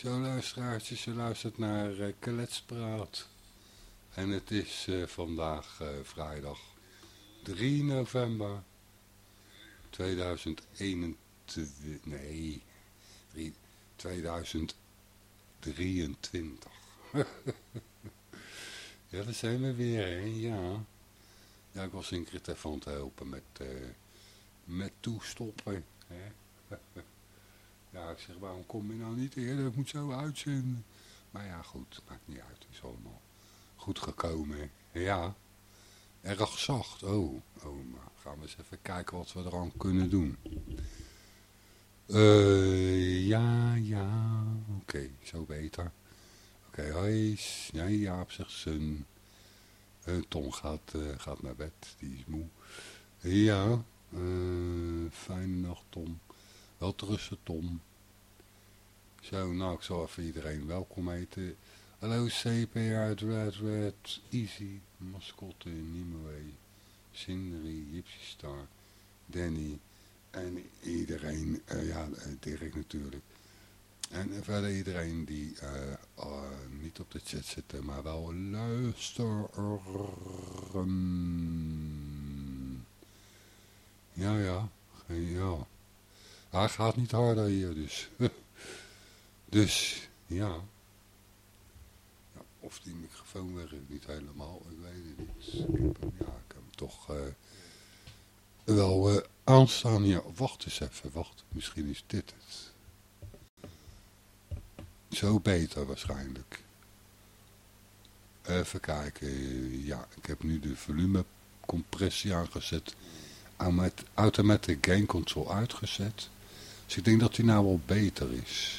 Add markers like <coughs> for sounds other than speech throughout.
Zo luisteraartjes, je luistert naar uh, Kletspraat. En het is uh, vandaag uh, vrijdag 3 november 2021. Nee, 3, 2023. <laughs> ja, daar zijn we weer, hè? Ja. Ja, ik was Ingrid even aan het helpen met, met toestoppen. Hè? <laughs> Ja, ik zeg, waarom kom je nou niet eerder? Ik moet zo uitzenden. Maar ja, goed, maakt niet uit. Het is allemaal goed gekomen. Ja, erg zacht. Oh, oh, maar gaan we eens even kijken wat we eraan kunnen doen. Uh, ja, ja, oké, zo beter. Oké, okay, hoi, ja, Jaap zegt zijn... Uh, Tom gaat, uh, gaat naar bed, die is moe. Ja, fijne nacht Tom. Wel Tom. Zo, nou, ik zal even iedereen welkom heten. Hallo CP uit Red Red, Easy, Mascotte, Nimue, Sindri, Gypsy Star, Danny en iedereen, uh, ja, Dirk natuurlijk. En verder iedereen die uh, uh, niet op de chat zit, maar wel luisteren. Ja, ja, ja. Hij gaat niet harder hier, dus. <laughs> dus, ja. ja. Of die microfoon werkt niet helemaal, ik weet het niet. Hem, ja, ik heb hem toch uh, wel uh, aanstaan hier. Wacht eens even, wacht. Misschien is dit het. Zo beter waarschijnlijk. Even kijken. Ja, ik heb nu de volumecompressie aangezet. Automatic Gain Control uitgezet. Dus ik denk dat hij nou wel beter is.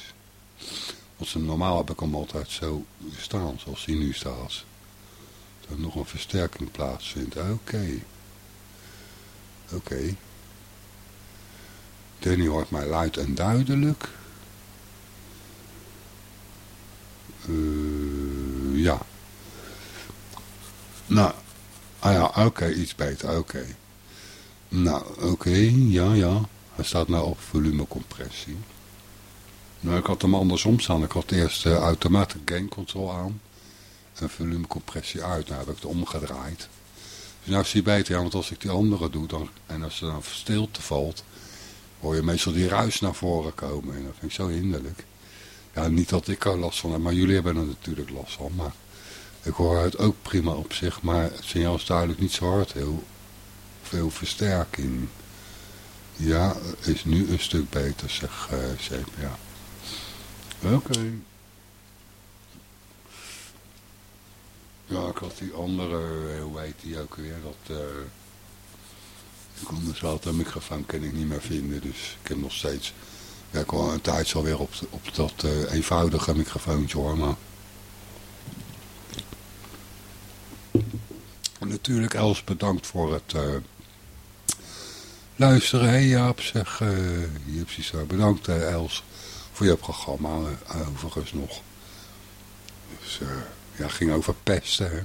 Want normaal heb ik hem altijd zo staan, zoals hij nu staat. Dat nog een versterking plaatsvindt. Oké. Oké. Okay. Danny hoort mij luid en duidelijk. Uh, ja. Nou, ah ja, oké, iets beter, oké. Nou, oké, ja, ja. Hij staat nou op volumecompressie. Nou, ik had hem andersom staan. Ik had eerst uh, automatic gain control aan. En volumecompressie uit. Nou heb ik het omgedraaid. Dus nou zie je beter, want als ik die andere doe, dan, en als er dan stilte valt, hoor je meestal die ruis naar voren komen. En dat vind ik zo hinderlijk. Ja, niet dat ik er last van heb, maar jullie hebben er natuurlijk last van. Maar ik hoor het ook prima op zich, maar het signaal is duidelijk niet zo hard. Heel veel versterking. Ja, is nu een stuk beter, zeg uh, CPA. Oké. Okay. Ja, ik had die andere, eh, hoe heet die ook weer, dat... Uh, ik kon dus altijd microfoon kan ik niet meer vinden, dus ik heb nog steeds... Ja, ik al een tijd alweer op, op dat uh, eenvoudige microfoontje hoor, maar... Natuurlijk Els bedankt voor het... Uh, luisteren. Hé hey Jaap, zeg, uh, je hebt bedankt uh, Els voor je programma uh, overigens nog. Dus ja, ging over pesten. Hè.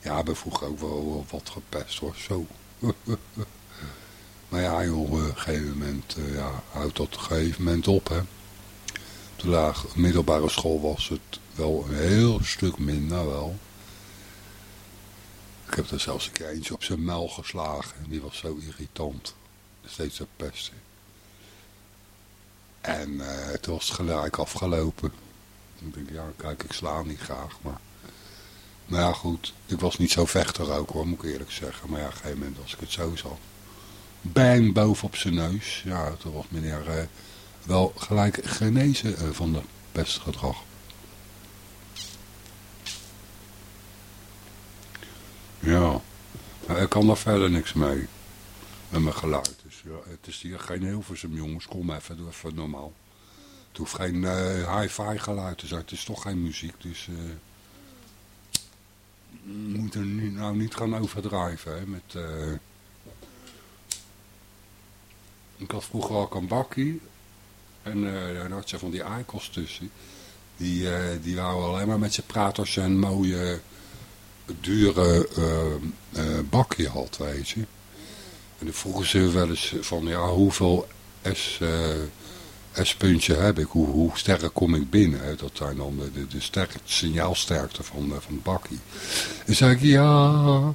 Ja, we vroeger ook wel wat gepest hoor, zo. <laughs> maar ja joh, op een gegeven moment ja, houdt dat op een gegeven moment op hè. De laag, middelbare school was het wel een heel stuk minder wel. Ik heb er zelfs een keer eentje op zijn muil geslagen. En die was zo irritant. Steeds een pesten. En uh, het was gelijk afgelopen. Ik denk, ja, kijk, ik sla niet graag. Maar, maar ja, goed. Ik was niet zo vechter ook hoor, moet ik eerlijk zeggen. Maar ja, op een gegeven moment als ik het zo zag. Bang, boven op zijn neus. Ja, toen was meneer uh, wel gelijk genezen uh, van de pestgedrag. Ja, maar ik kan daar verder niks mee. Met mijn geluid. Dus ja, het is hier geen Hilversum jongens, kom even, doe even normaal. Het hoeft geen uh, hi-fi geluid te zijn, het is toch geen muziek, dus... Uh, we moeten nu, nou niet gaan overdrijven, met... Uh, ik had vroeger ook een bakkie. En daar had je van die eikels tussen. Die, die alleen maar met zijn praters en mooie dure uh, bakje had, weet je. En dan vroegen ze wel eens van, ja, hoeveel S, uh, S-puntje heb ik, hoe, hoe sterk kom ik binnen? Dat zijn dan de, de, de sterk, signaalsterkte van, van het bakkie. En zei ik, ja,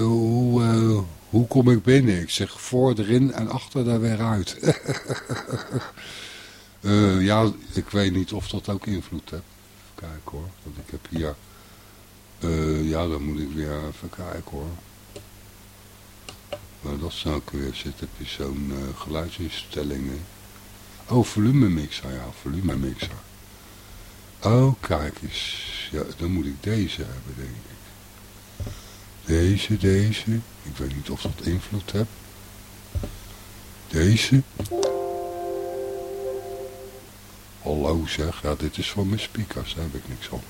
hoe, hoe kom ik binnen? Ik zeg voor, erin en achter daar weer uit. <laughs> ja, ik weet niet of dat ook invloed heeft. Kijk hoor, want ik heb hier... ja, dan moet ik weer even kijken hoor. Maar dat zou ik weer zitten. Heb je zo'n uh, geluidsinstellingen. Oh, volumemixer. Ja, volumemixer. Oh, kijk eens. Ja, dan moet ik deze hebben, denk ik. Deze, deze. Ik weet niet of dat invloed heeft. Deze. Hallo zeg. Ja, dit is voor mijn speakers. Daar heb ik niks op.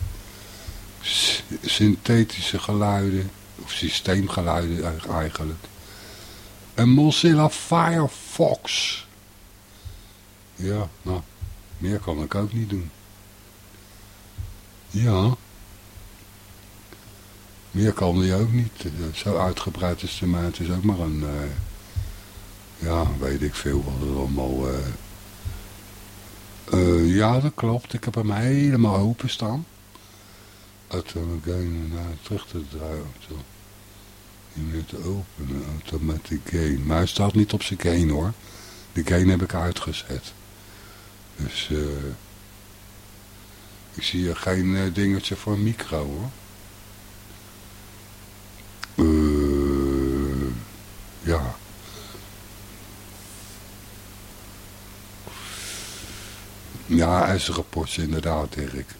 synthetische geluiden. Of systeemgeluiden eigenlijk. Een Mozilla Firefox. Ja, nou, meer kan ik ook niet doen. Ja. Meer kan die ook niet. Zo uitgebreid is de maar het is ook maar een... Uh, ja, weet ik veel wat het allemaal... Uh, uh, ja, dat klopt. Ik heb hem helemaal open staan. Uit naar terug te draaien te openen, automatic gain. Maar hij staat niet op zijn gain hoor. De gain heb ik uitgezet. Dus uh, ik zie hier geen uh, dingetje voor micro hoor. Uh, ja. Ja, ijzerrapportje inderdaad, Dirk.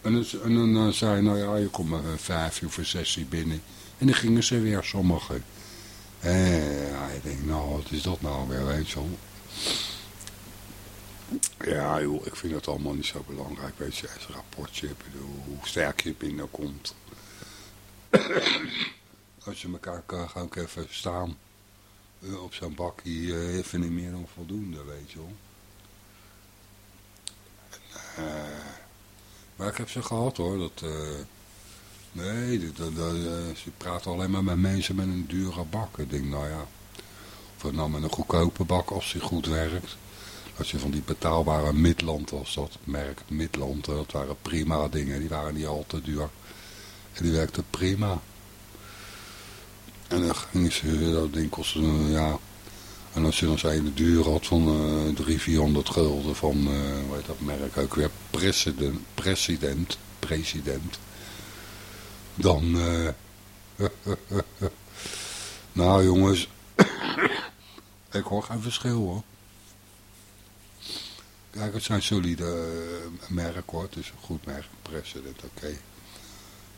En <clears throat> en dan uh, zei nou ja, je komt maar vijf uur voor sessie binnen. En dan gingen ze weer, sommigen. En ik denk, nou, wat is dat nou weer, weet je wel. Ja, joh, ik vind het allemaal niet zo belangrijk, weet je, als een rapportje, hoe sterk je binnenkomt. <clears throat> Als je elkaar kan, ga ik even staan op zo'n bakkie, uh, vind ik meer dan voldoende, weet je wel. En, uh, maar ik heb ze gehad hoor. Dat, uh, nee, dat, dat, ze praten alleen maar met mensen met een dure bak. Ik denk, nou ja, of het nou met een goedkope bak als die goed werkt. Als je van die betaalbare Midland was dat, merk Midland, dat waren prima dingen. Die waren niet al te duur. En die werkte prima. En dan gingen ze, dat ding kostte, ja, en als je dan zei de duur had van uh, 300, 400 gulden van, uh, hoe heet dat merk ook weer, president, president, president. Dan, uh, <laughs> nou jongens, <coughs> ik hoor geen verschil hoor. Kijk, het zijn solide uh, merk hoor, is een goed merk, president, oké.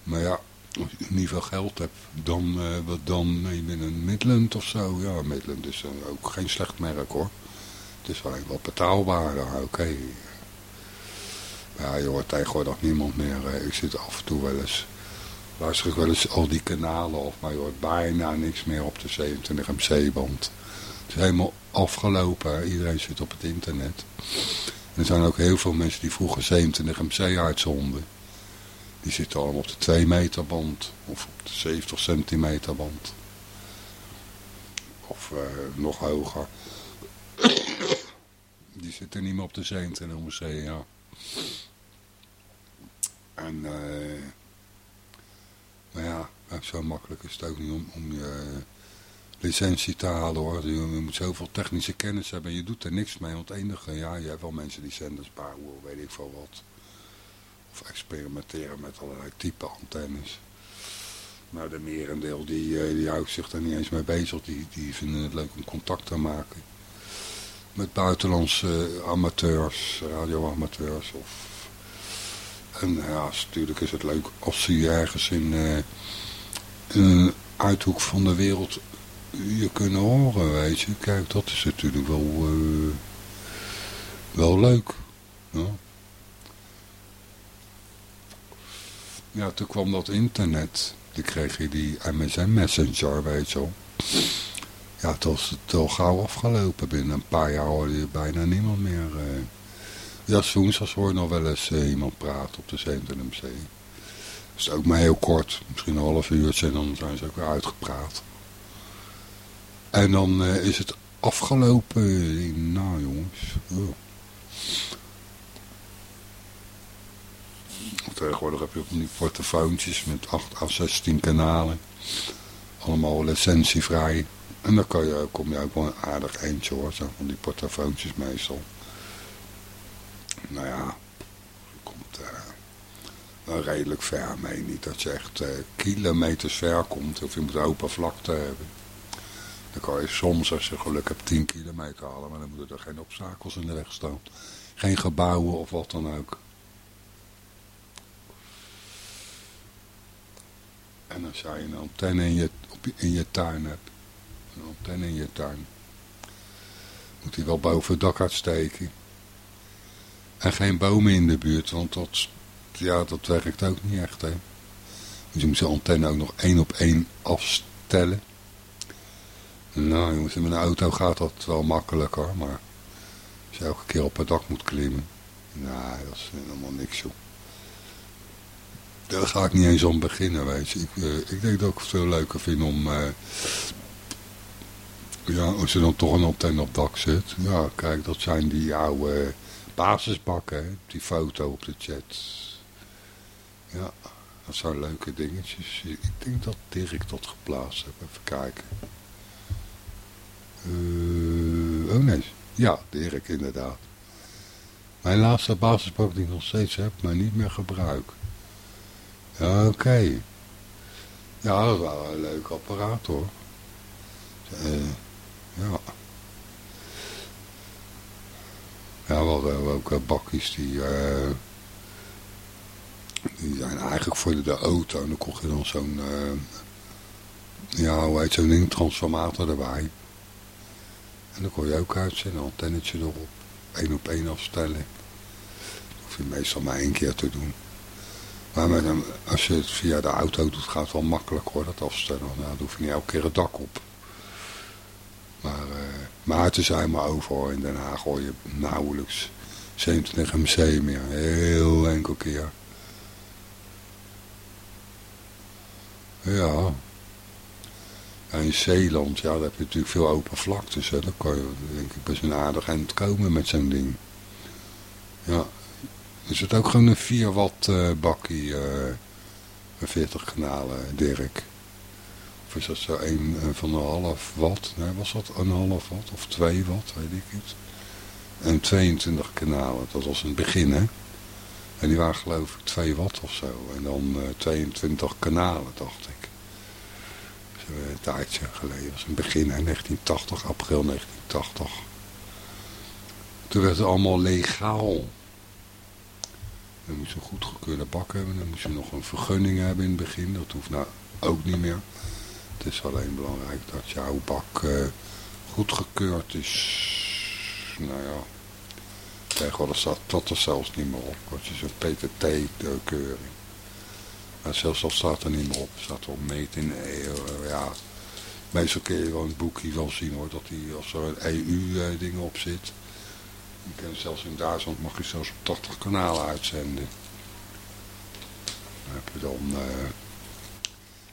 Maar ja, als je niet veel geld hebt, dan, uh, wat dan je bent een Midland of zo. Ja, Midland is ook geen slecht merk hoor. Het is alleen wel betaalbaar, oké. Okay. Ja, je hoort tegenwoordig niemand meer. Uh, ik zit af en toe wel eens, luister ik wel eens al die kanalen of, maar je hoort bijna niks meer op de 27 MC-band. Het is helemaal afgelopen, iedereen zit op het internet. Er zijn ook heel veel mensen die vroeger 27 MC uitzonden. Die zitten allemaal op de 2 meter band. Of op de 70 centimeter band. Of uh, nog hoger. Die zitten niet meer op de 27 ja. En uh, maar ja, zo makkelijk is het ook niet om, om je licentie te halen hoor. Je, moet zoveel technische kennis hebben en je doet er niks mee. Want het enige, ja, je hebt wel mensen die zenders bouwen, weet ik veel wat. Of experimenteren met allerlei type antennes. Maar de merendeel die, eh, die houdt zich daar niet eens mee bezig. Die, die vinden het leuk om contact te maken. Met buitenlandse amateurs, radioamateurs. Of... En ja, natuurlijk is het leuk als ze ergens in, uh, in een uithoek van de wereld je kunnen horen, weet je. Kijk, dat is natuurlijk wel, uh, wel leuk. Ja, toen kwam dat internet. Toen kreeg je die MSN Messenger, weet je wel. Ja, toen was het al gauw afgelopen. Binnen een paar jaar hoorde je bijna niemand meer. Uh... Ja, soms hoor je nog wel eens uh, iemand praten op de CNTMC. Dat is ook maar heel kort. Misschien een half uurtje en dan zijn ze ook weer uitgepraat. En dan is het afgelopen. Nou jongens. Oh. Tegenwoordig heb je ook die portofoontjes met 8 à 16 kanalen. Allemaal licentievrij. En dan kan je, kom je ook wel een aardig eentje hoor, van die portofoontjes meestal. Nou ja, komt uh, redelijk ver mee. Niet dat je echt uh, kilometers ver komt of je moet open vlakte hebben. Dan kan je soms, als je geluk hebt, 10 kilometer halen, maar dan moeten er geen obstakels in de weg staan. Geen gebouwen of wat dan ook. En als jij een antenne in je, op, in je tuin hebt, een antenne in je tuin, moet die wel boven het dak uitsteken. En geen bomen in de buurt, want dat, ja, dat werkt ook niet echt. Hè. Dus je moet de antenne ook nog één op één afstellen. Nou jongens, met een auto gaat dat wel makkelijker, maar als je elke keer op het dak moet klimmen, nou, dat is helemaal niks joh. Daar ga ik niet eens om beginnen, weet je. Ik, uh, ik denk dat ik het veel leuker vind om... Uh, ja, als je dan toch een antenne op dak zit. Ja, kijk, dat zijn die oude basisbakken, Die foto op de chat. Ja, dat zijn leuke dingetjes. Ik denk dat Dirk dat geplaatst heeft. Even kijken. Uh, oh nee, ja, Dirk inderdaad. Mijn laatste basisbak die ik nog steeds heb, maar niet meer gebruik. Oké. Ja, dat is wel een leuk apparaat hoor. Uh, ja. Ja, we hadden ook bakjes die, uh, die zijn eigenlijk voor de, auto. En dan kocht je dan zo'n, ja, hoe heet zo'n ding, transformator erbij. En dan kon je ook uitzetten, een antennetje erop. één op één afstellen. Hoef je meestal maar één keer te doen. Maar met als je het via de auto doet, gaat het wel makkelijk hoor, dat afstellen. Nou, dan hoef je niet elke keer het dak op. Maar uh, Maarten zei maar over hoor, in Den Haag hoor je nauwelijks 27 MC meer. Heel enkel keer. Ja. En in Zeeland, ja, daar heb je natuurlijk veel open vlaktes. Hè. Dan kan je denk ik best een aardig eind komen met zo'n ding. Ja, is het ook gewoon een 4 watt uh, bakkie, uh, 40 kanalen, Dirk? Of is dat zo een van een half watt? Nee, was dat een half watt of 2 watt, weet ik het. En 22 kanalen, dat was een begin, hè? En die waren geloof ik 2 watt of zo. En dan 22 kanalen, dacht ik. Dat een tijdje geleden. Was een begin, hè? 1980, april 1980. Toen werd het allemaal legaal. Dan moest je een goedgekeurde bak hebben. Dan moest je nog een vergunning hebben in het begin. Dat hoeft nou ook niet meer. Het is alleen belangrijk dat jouw bak uh, goedgekeurd is. Nou ja, tegenwoordig staat dat er zelfs niet meer op. Dat is een PTT-keuring. Maar zelfs dat staat er niet meer op. staat op meet in uh, ja. Meestal kun je wel een boekje wel zien hoor. Dat die, als er een EU-ding eh, op zit. Je kan zelfs in Duitsland mag je zelfs op 80 kanalen uitzenden. Dan heb je dan uh,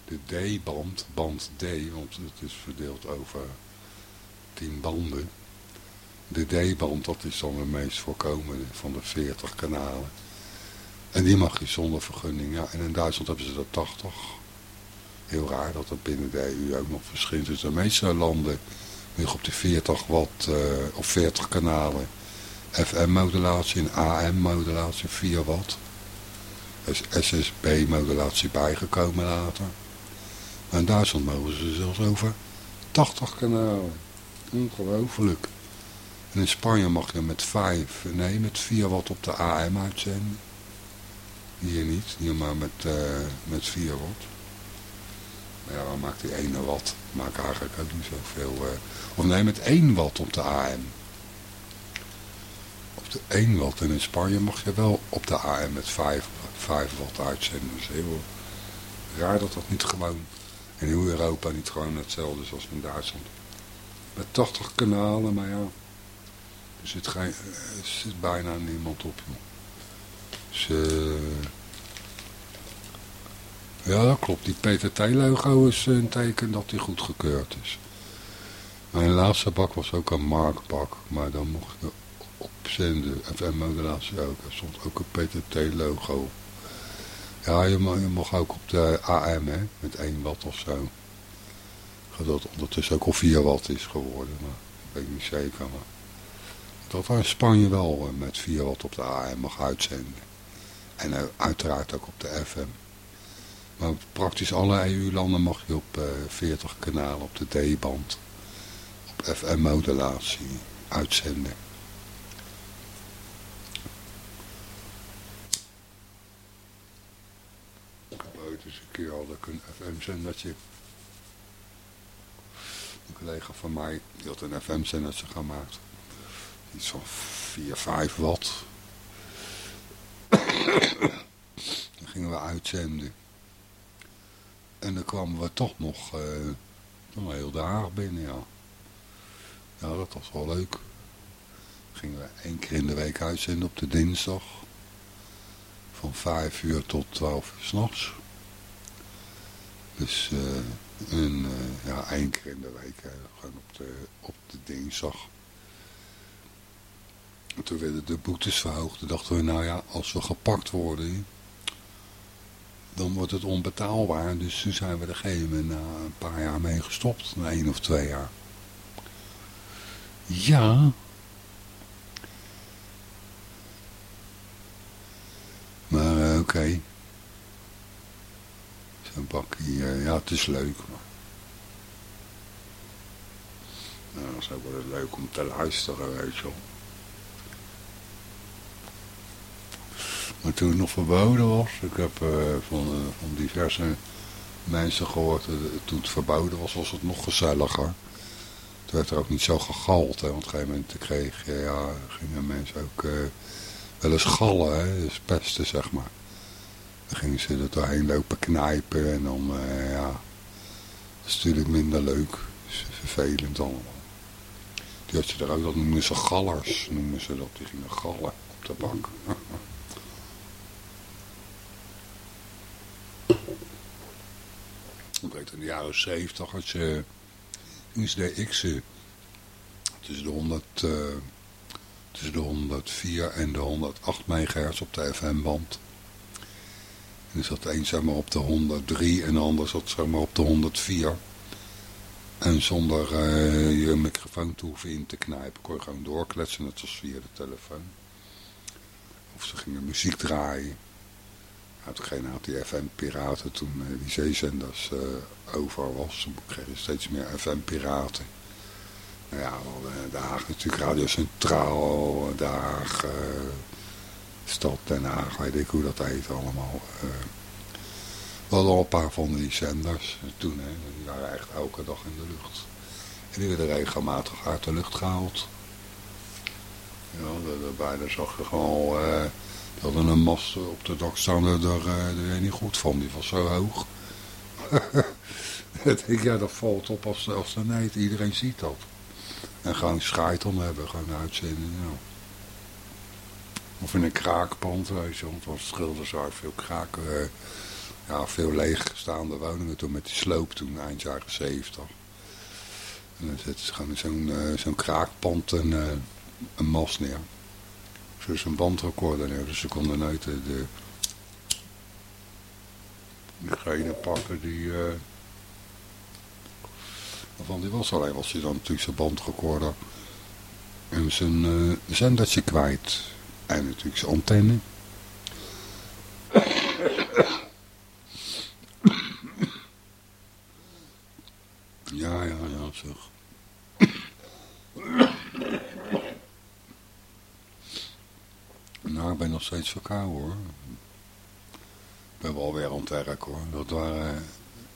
de D-band, band D, want het is verdeeld over 10 banden. De D-band, dat is dan de meest voorkomende van de 40 kanalen. En die mag je zonder vergunning. Ja, en in Duitsland hebben ze er 80. Heel raar dat dat binnen de EU ook nog verschilt. Dus de meeste landen liggen op de 40 watt uh, of 40 kanalen. FM-modulatie en AM-modulatie 4 watt. Er is SSB-modulatie bijgekomen later. Maar in Duitsland mogen ze zelfs over 80 kanalen. Ongelooflijk. En in Spanje mag je met 5, nee met 4 watt op de AM uitzenden. Hier niet, hier maar met, uh, met 4 watt. Maar ja, dan maakt die 1 watt. Maakt eigenlijk ook niet zoveel. Uh, of nee, met 1 watt op de AM de 1 watt. En in Spanje mag je wel op de AM met 5, 5 watt uitzenden. Dus heel raar dat dat niet gewoon in heel Europa niet gewoon hetzelfde is als in Duitsland. Met 80 kanalen, maar ja, er zit, geen, zit bijna niemand op. Joh. Dus, uh, ja, dat klopt. Die PTT-logo is een teken dat die goedgekeurd is. Mijn laatste bak was ook een markbak, maar dan mocht je opzenden. FM-modulatie ook. Er stond ook een PTT-logo. Ja, je, mocht ook op de AM, hè, met 1 watt of zo. Dat ondertussen ook al 4 watt is geworden, maar dat weet ik niet zeker. Maar dat in Spanje wel eh, met 4 watt op de AM mag uitzenden. En uh, uiteraard ook op de FM. Maar praktisch alle EU-landen mag je op uh, eh, 40 kanalen op de D-band, op FM-modulatie uitzenden. Ik heb eens een FM-zendertje. Een collega van mij die had een FM-zendertje gemaakt. Iets van 4, 5 watt. Gingen we uitzenden. En dan kwamen we toch nog, uh, heel de Haag binnen, ja. Ja, dat was wel leuk. Gingen we één keer in de week uitzenden op de dinsdag. Van 5 uur tot 12 uur s'nachts. Dus uh, een, uh, ja, één keer in de week, hè, gewoon op de, op de dinsdag. En toen werden de boetes verhoogd. Toen dachten we, nou ja, als we gepakt worden, dan wordt het onbetaalbaar. Dus toen zijn we er gegeven na een paar jaar mee gestopt. Na één of twee jaar. Ja. Maar oké. Zo'n bakkie, ja het is leuk. Nou, dat is ook wel leuk om te luisteren, weet je wel. Maar toen het nog verboden was, ik heb uh, van, uh, van diverse mensen gehoord, uh, toen het verboden was, was het nog gezelliger. Toen werd er ook niet zo gegald, hè, want op een gegeven moment kreeg, ja, gingen mensen ook wel eens gallen, hè, dus pesten zeg maar. Dan gingen ze er doorheen lopen knijpen en dan, ja, dat is natuurlijk minder leuk, vervelend allemaal. Die had je er ook, dat noemen ze gallers, noemen ze dat, die gingen gallen op de bank. <laughs> Ik weet in de jaren 70 had je XDX'en tussen de 100, uh, tussen de 104 en de 108 megahertz op de FM-band. Er zat zeg maar op de 103 en de ander zat zeg maar op de 104. En zonder uh, je microfoon te hoeven in te knijpen kon je gewoon doorkletsen, net als via de telefoon. Of ze gingen muziek draaien. Nou, degene had die FM-piraten toen die zeezenders uh, over was. Toen kregen steeds meer FM-piraten. Nou ja, uh, de Haag natuurlijk Radio Centraal, Haag, Stad Den Haag, weet ik hoe dat heet allemaal. we hadden al een paar van die zenders toen, hè, die waren echt elke dag in de lucht. En die werden regelmatig uit de lucht gehaald. Ja, daarbij zag je gewoon die hadden een mast op de dak staan, daar, daar, daar je niet goed van. Die was zo hoog. <laughs> ik denk, ja, dat valt op als, als de. Iedereen ziet dat. En gewoon schijtel hebben, gewoon uitzenden. Ja. Of in een kraakpand, weet je, want het was veel kraken. Uh, ja, veel leegstaande woningen toen met die sloop toen, eind jaren zeventig. En dan zit gewoon zo'n uh, zo'n kraakpand en uh, een mast neer dus een bandrecorder neer. Dus ze konden nooit de, de pakken die... Waarvan die was alleen was hij dan natuurlijk zijn bandrecorder en zijn zendertje kwijt. En natuurlijk zijn antenne. Ja, ja, ja, zeg. Nou, ik ben nog steeds verkouden hoor. Ik ben wel weer aan het werk hoor. Dat waren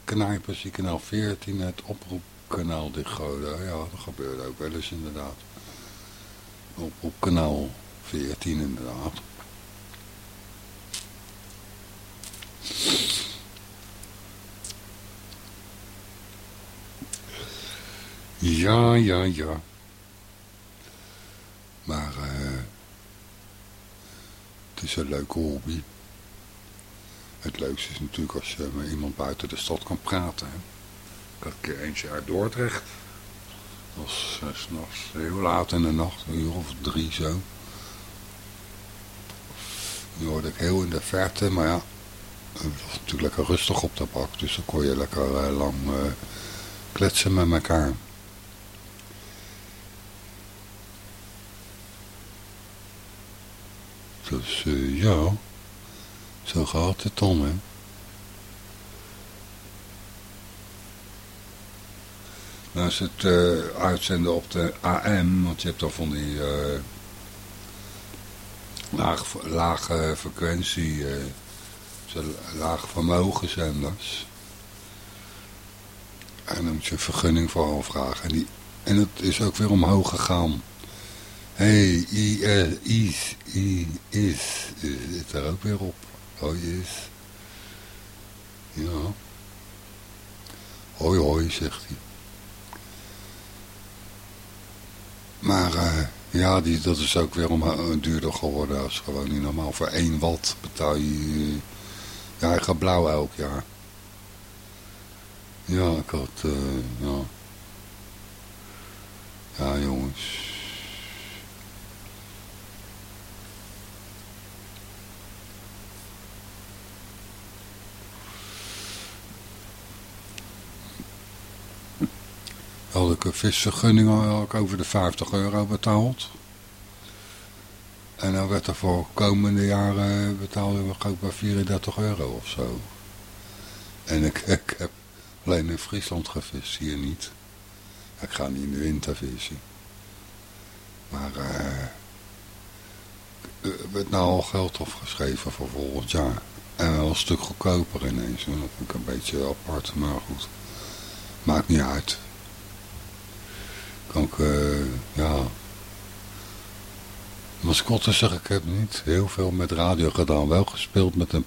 knijpers die kanaal 14 het oproepkanaal dichtgooiden. Ja, dat gebeurde ook wel eens inderdaad. Oproepkanaal 14 inderdaad. Ja, ja, ja. Maar... eh. Het is een leuke hobby. Het leukste is natuurlijk als je met iemand buiten de stad kan praten. Hè. Ik had een keer eentje uit Dordrecht. Dat was uh, s'nachts heel laat in de nacht, een uur of drie zo. Nu hoorde ik heel in de verte, maar ja, het was natuurlijk lekker rustig op de bak. Dus dan kon je lekker uh, lang uh, kletsen met elkaar. Dus uh, ja, zo gaat het dan, hè. Nou is het uitzenden op de AM, want je hebt dan van die uh, lage, frequentie, uh, lage vermogenszenders. En dan moet je een vergunning voor aanvragen. En, die, en het is ook weer omhoog gegaan. Hey, is, is, is, zit er ook weer op. Oh, is. Ja. Hoi, hoi, zegt hij. Maar uh, ja, die, dat is ook weer om, uh, duurder geworden. als gewoon niet normaal. Voor 1 watt betaal je uh, je eigen blauw elk jaar. Ja, ik had... ja. ja, jongens. Had ik een visvergunning over de 50 euro betaald. En dan werd er voor komende jaren betaalde ik ook bij 34 euro of zo. En ik, ik heb alleen in Friesland gevist, hier niet. Ik ga niet in de winter. Maar uh, er werd nou al geld opgeschreven voor volgend jaar. En wel een stuk goedkoper ineens. Dat vind ik een beetje apart, maar goed. Maakt niet uit ik, uh, ja... Mascotte zeg ik heb niet heel veel met radio gedaan. Wel gespeeld met een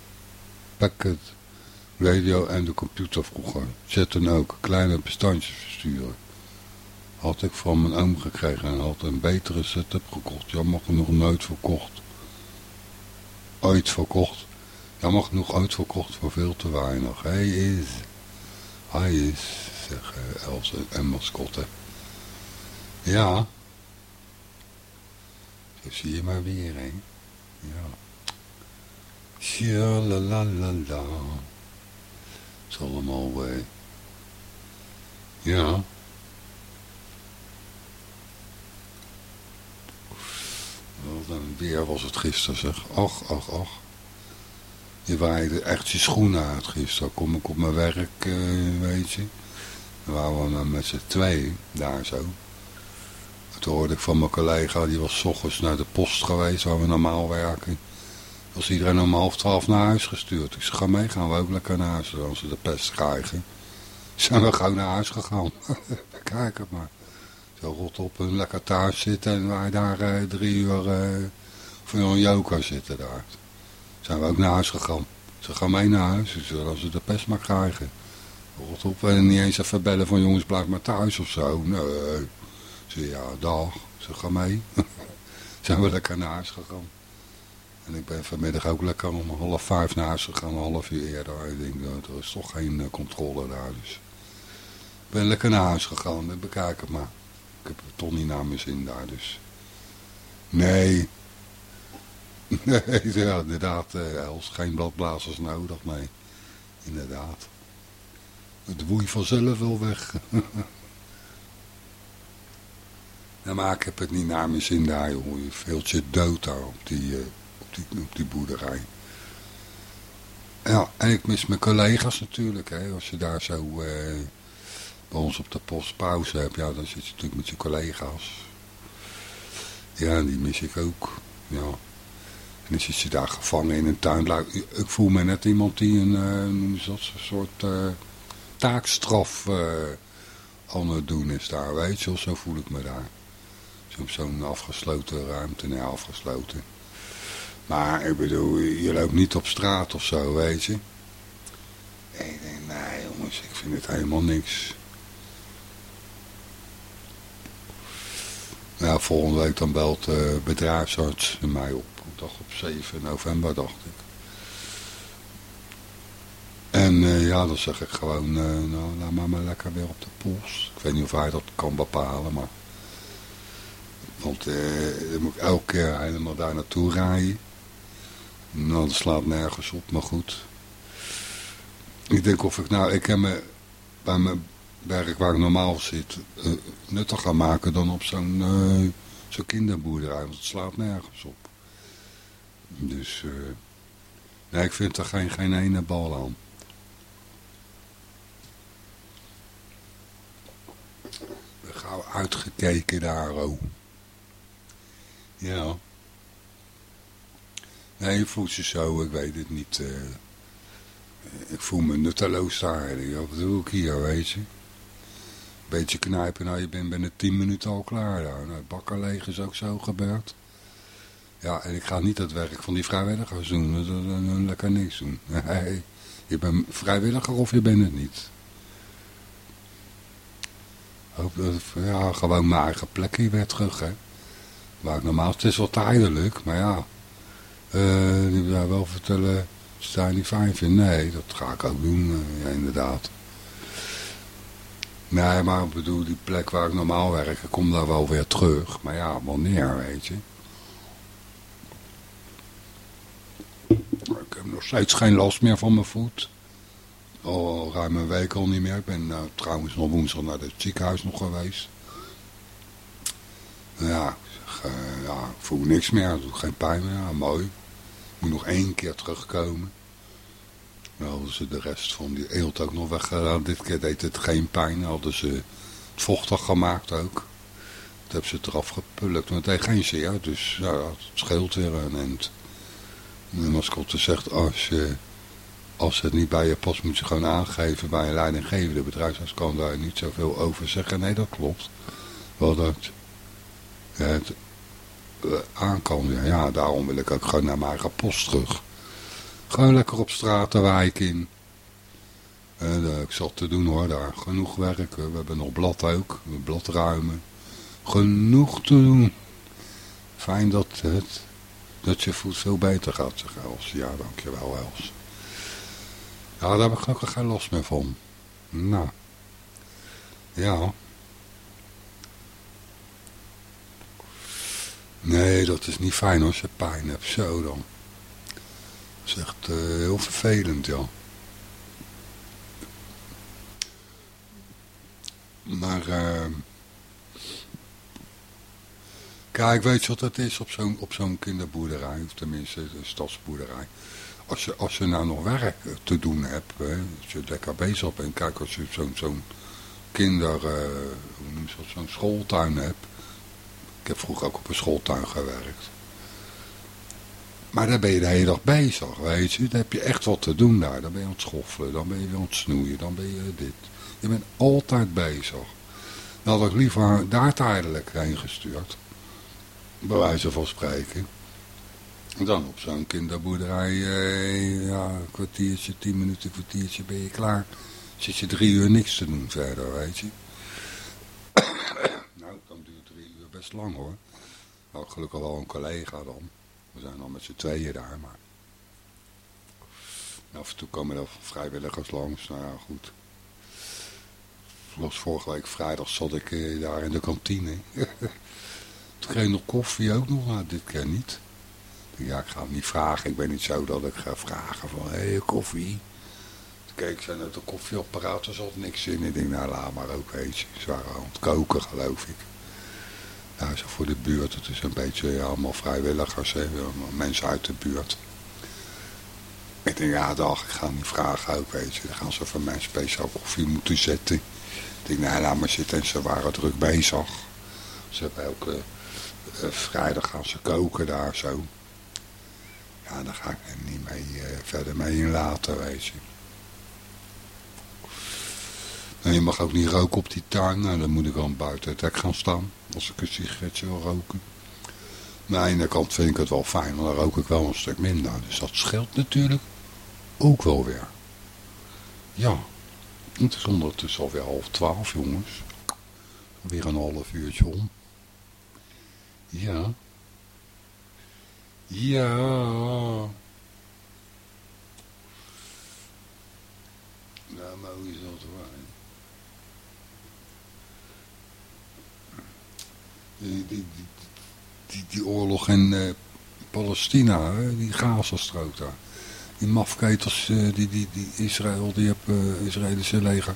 packet radio en de computer vroeger. Zetten ook, kleine bestandjes versturen. Had ik van mijn oom gekregen en had een betere setup gekocht. Jammer genoeg nooit verkocht. Ooit verkocht. Jammer genoeg ooit verkocht voor veel te weinig. Hij is, hij is, zeggen Else en Mascotte. Ja. Zie je maar weer, hè. Ja. Tjalalala. Het is allemaal... Uh... Ja. Wat een weer was het gisteren, zeg. Ach, ach, ach. Je waaide echt je schoenen uit gisteren. Kom ik op mijn werk, uh, weet je. Dan waren we met z'n tweeën, daar zo. Toen hoorde ik van mijn collega, die was s ochtends naar de post geweest, waar we normaal werken. Was iedereen om half twaalf naar huis gestuurd. Ik zei, ga mee, gaan we ook lekker naar huis, als ze de pest krijgen. <laughs> Zijn we gewoon naar huis gegaan. <laughs> Kijk het maar. Zo rot op een lekker thuis zitten en wij daar uh, drie uur uh, voor een joker zitten daar. Zijn we ook naar huis gegaan. Ze gaan mee naar huis, als ze de pest maar krijgen. Rot op en niet eens even bellen van jongens blijf maar thuis of zo. Nee. Ja, dag. Ze gaan mee. <laughs> Zijn we lekker naar huis gegaan. En ik ben vanmiddag ook lekker om half vijf naar huis gegaan, een half uur eerder. Ik denk, dat er is toch geen uh, controle daar. Dus ik ben lekker naar huis gegaan, bekijk het maar. Ik heb het toch niet naar mijn zin daar, dus. Nee. <laughs> Nee, ja, inderdaad, uh, Els, geen bladblazers nodig, nee. Inderdaad. Het woei vanzelf wel weg. <laughs> Ja, maar ik heb het niet naar mijn zin daar, joh. Je veelt je dood daar op die, uh, op die, op die boerderij. Ja, en ik mis mijn collega's natuurlijk, hè. Als je daar zo uh, bij ons op de post pauze hebt, ja, dan zit je natuurlijk met je collega's. Ja, die mis ik ook, ja. En dan zit je daar gevangen in een tuin. Ik voel me net iemand die een, uh, soort taakstraf aan het doen is daar, weet je. Zo voel ik me daar op zo'n afgesloten ruimte. Nee, afgesloten. Maar ik bedoel, je loopt niet op straat of zo, weet je. En ik denk, nee jongens, ik vind het helemaal niks. Nou, volgende week dan belt de bedrijfsarts mij op. Dacht op 7 november, dacht ik. En En ja, dan zeg ik gewoon, nou, laat maar, maar lekker weer op de pols. Ik weet niet of hij dat kan bepalen, maar... Want dan moet ik elke keer helemaal daar naartoe rijden. Nou, dat slaat nergens op, maar goed. Ik denk of ik nou, ik heb me bij mijn werk waar ik normaal zit, uh, nuttig gaan maken dan op zo'n uh, zo'n kinderboerderij. Want het slaat nergens op. Dus, uh, ik vind er geen, geen ene bal aan. We gaan uitgekeken daar, oh. Ja. Nee, je voelt je zo, ik weet het niet. Uh, ik voel me nutteloos daar. Wat doe ik hier, weet je? Beetje knijpen, nou je bent binnen 10 minuten al klaar daar. Nou, bakken leeg is ook zo gebeurd. Ja, en ik ga niet het werk van die vrijwilligers doen. Dat, lekker niks doen. <laughs> Je bent vrijwilliger of je bent het niet. Ja, gewoon mijn eigen plekje weer terug, hè. Waar ik normaal, het is wel tijdelijk, maar ja. Uh, die wil wel vertellen, sta je niet fijn. Nee, dat ga ik ook doen, uh, ja, inderdaad. Nee, maar ik bedoel, die plek waar ik normaal werk, ik kom daar wel weer terug. Maar ja, wanneer, weet je. Ik heb nog steeds geen last meer van mijn voet. Al ruim een week al niet meer. Ik ben uh, trouwens nog woensdag naar het ziekenhuis nog geweest. Ja, uh, ja, ik voel niks meer. Het doet geen pijn meer. Mooi. Moet nog één keer terugkomen. Dan hadden ze de rest van die eelt ook nog weggedaan. Dit keer deed het geen pijn. Hadden ze het vochtig gemaakt ook. Dat hebben ze eraf gepulkt. Maar het deed geen zeer. Dus ja, het scheelt weer een. En de mascotte zegt, als, als het niet bij je past, moet je gewoon aangeven bij een leidinggevende. De bedrijfsarts kan daar niet zoveel over zeggen. Nee, dat klopt. Wel dat het uh, aan kan. Ja, ja, daarom wil ik ook gewoon naar mijn post terug. Gewoon lekker op straat de wijk in. En, uh, ik zat te doen hoor, daar genoeg werk. We hebben nog blad ook, bladruimen. Genoeg te doen. Fijn dat, het, dat je voet veel beter gaat, zeg Els. Ja, dankjewel Els. Ja, daar heb ik gelukkig geen last meer van. Nou. Ja. Nee, dat is niet fijn als je pijn hebt. Zo dan. Dat is echt uh, heel vervelend, ja. Maar, uh, kijk, weet je wat het is op zo'n zo'n kinderboerderij, of tenminste een stadsboerderij. Als je, als je nou nog werk te doen hebt, als je lekker bezig bent, kijk als je zo'n zo'n kinder, uh, hoe noem je dat, zo'n schooltuin hebt. Ik heb vroeger ook op een schooltuin gewerkt. Maar daar ben je de hele dag bezig, weet je. Dan heb je echt wat te doen daar. Dan ben je aan het schoffelen, dan ben je weer aan het snoeien, dan ben je dit. Je bent altijd bezig. Dan had ik liever daar tijdelijk heen gestuurd. Bij wijze van spreken. Dan op zo'n kinderboerderij, eh, ja, een kwartiertje, tien minuten, kwartiertje ben je klaar. Zit je drie uur niks te doen verder, weet je. nou, dan duurt drie uur lang hoor. Nou, gelukkig wel een collega dan. We zijn al met z'n tweeën daar, maar... Af en toe komen er vrijwilligers langs, nou ja, goed. Zoals vorige week vrijdag zat ik eh, daar in de kantine. <laughs> Toen kreeg ik nog koffie ook nog, maar dit keer niet. Ja, ik ga hem niet vragen. Ik ben niet zo dat ik ga vragen van, hé, hey, koffie. Toen keek zo naar de koffieapparaat, er zat niks in. Ik denk, nou, laat maar ook, weet je. Ze waren aan het koken, geloof ik ja, zo voor de buurt. Het is een beetje ja, allemaal vrijwilligers, hè, mensen uit de buurt. Ik denk, ja dag, ik ga niet vragen ook, weet je. Dan gaan ze voor mij speciaal koffie moeten zetten. Ik denk, nou laat maar zitten. En ze waren druk bezig. Ze hebben elke uh, vrijdag gaan ze koken daar zo. Ja, daar ga ik niet mee, uh, verder mee in laten, weet je. En je mag ook niet roken op die tuin. Nou, dan moet ik dan buiten het hek gaan staan. Als ik een sigaretje wil roken. Maar aan de ene kant vind ik het wel fijn. Want dan rook ik wel een stuk minder. Dus dat scheelt natuurlijk ook wel weer. Ja. Het is ondertussen alweer half twaalf, jongens. Weer een half uurtje om. Ja. Ja. Die, die, die, die, oorlog in uh, Palestina, hè? die Gazastrook daar. Die mafketels, uh, die, die, die Israël, die heb uh, Israëlische leger.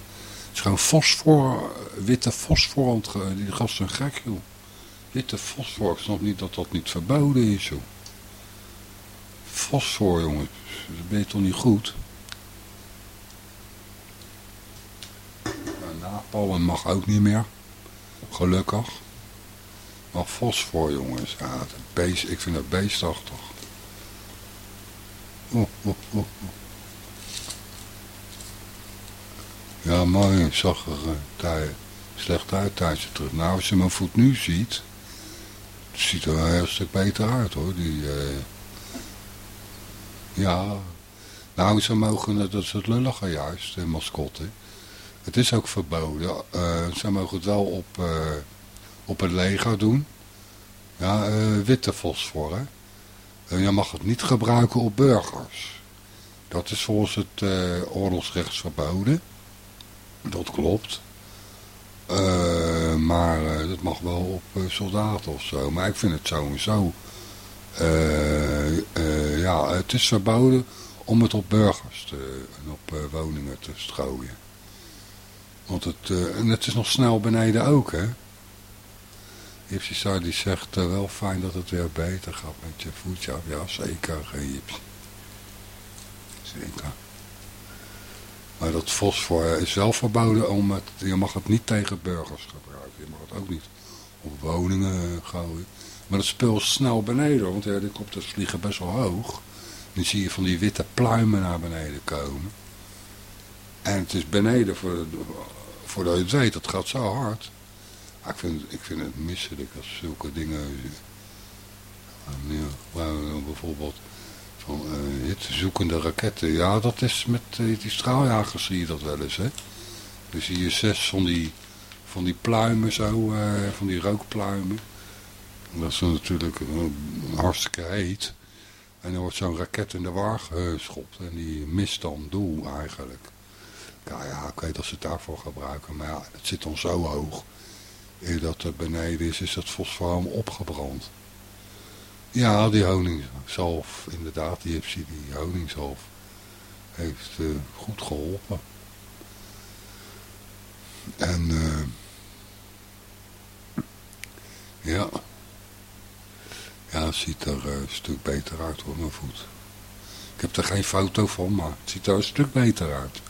Het is gewoon fosfor, witte fosfor, die gasten gek joh. Witte fosfor, ik snap niet dat dat niet verboden is joh. Fosfor jongens, dat ben je toch niet goed? Napalm mag ook niet meer. Gelukkig. Maar fosfor, jongens. Ja, beest, ik vind het beestachtig. Oh, oh, oh, ja, mooi. Zag er uh, slecht uit tijdje terug. Nou, als je mijn voet nu ziet... Het ziet er wel een stuk beter uit, hoor. Die, uh, ja... Nou, ze mogen, dat is het lullige juist, de mascotte. Het is ook verboden. Uh, ze mogen het wel op, op het leger doen. Ja, uh, witte fosfor. Hè? je mag het niet gebruiken op burgers. Dat is volgens het oorlogsrechts verboden. Dat klopt. maar dat mag wel op soldaten of zo. Maar ik vind het sowieso... ja, het is verboden om het op burgers te, en op woningen te strooien. Want het, uh, en het is nog snel beneden ook, hè. Star die zegt uh, wel fijn dat het weer beter gaat met je voetje. Ja, zeker, Gypsy. Zeker. Maar dat fosfor is wel verboden, om het, je mag het niet tegen burgers gebruiken. Je mag het ook niet op woningen gooien. Maar dat spul snel beneden, want de helikopters vliegen best wel hoog. Dan zie je van die witte pluimen naar beneden komen. En het is beneden voor, voordat je het weet, dat gaat zo hard. Ik, vind, ik vind het misselijk als zulke dingen... Ja, bijvoorbeeld van uh, zoekende raketten. Ja, dat is met uh, die straaljagers zie je dat wel eens, hè. Dan zie je zes van die, van die pluimen zo, van die rookpluimen. Dat is natuurlijk hartstikke heet. En dan wordt zo'n raket in de war geschopt en die mist dan doel eigenlijk. Ja, ja, ik weet dat ze het daarvoor gebruiken. Maar ja, het zit dan zo hoog. Dat er beneden is, is dat fosforum opgebrand. Ja, die honingzalf, inderdaad, die heeft die honingzalf heeft goed geholpen. En uh, ja, ja, het ziet er uh, een stuk beter uit hoor, mijn voet. Ik heb er geen foto van, maar het ziet er een stuk beter uit.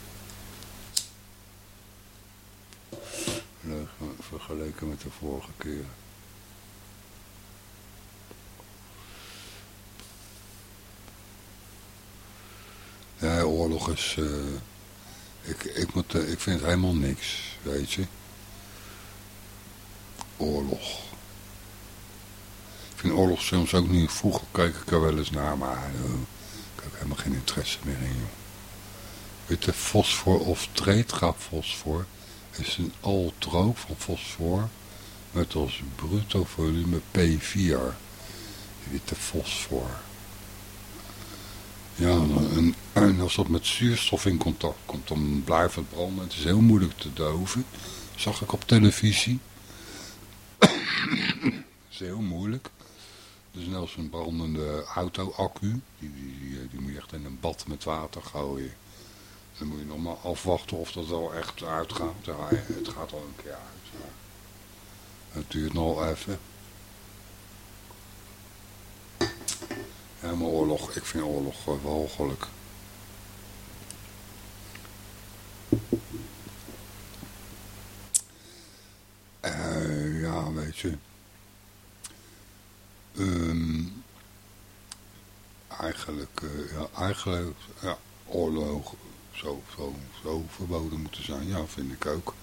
Vergeleken met de vorige keer. Ja, oorlog is... Uh, ik, ik, moet, uh, ik vind helemaal niks, weet je. Oorlog. Ik vind oorlogsfilms ook niet... Vroeger keek ik er wel eens naar, maar uh, ik heb helemaal geen interesse meer in, joh. Witte fosfor of treetrapfosfor is een altroop van fosfor met als bruto volume P4. Witte fosfor. Ja, en, en, als dat met zuurstof in contact komt, dan blijft het branden. Het is heel moeilijk te doven. Zag ik op televisie. Het is heel moeilijk. Dus net als een brandende auto-accu. Die, die, die, die moet je echt in een bad met water gooien. Dan moet je nog maar afwachten of dat wel echt uitgaat. Ja, het gaat al een keer uit. Het duurt nog even. Ja, maar oorlog, ik vind oorlog walgelijk. Uh, ja, weet je. Um, eigenlijk, uh, ja, eigenlijk, ja, oorlog, zo, zo, zo verboden moeten zijn. Ja, vind ik ook.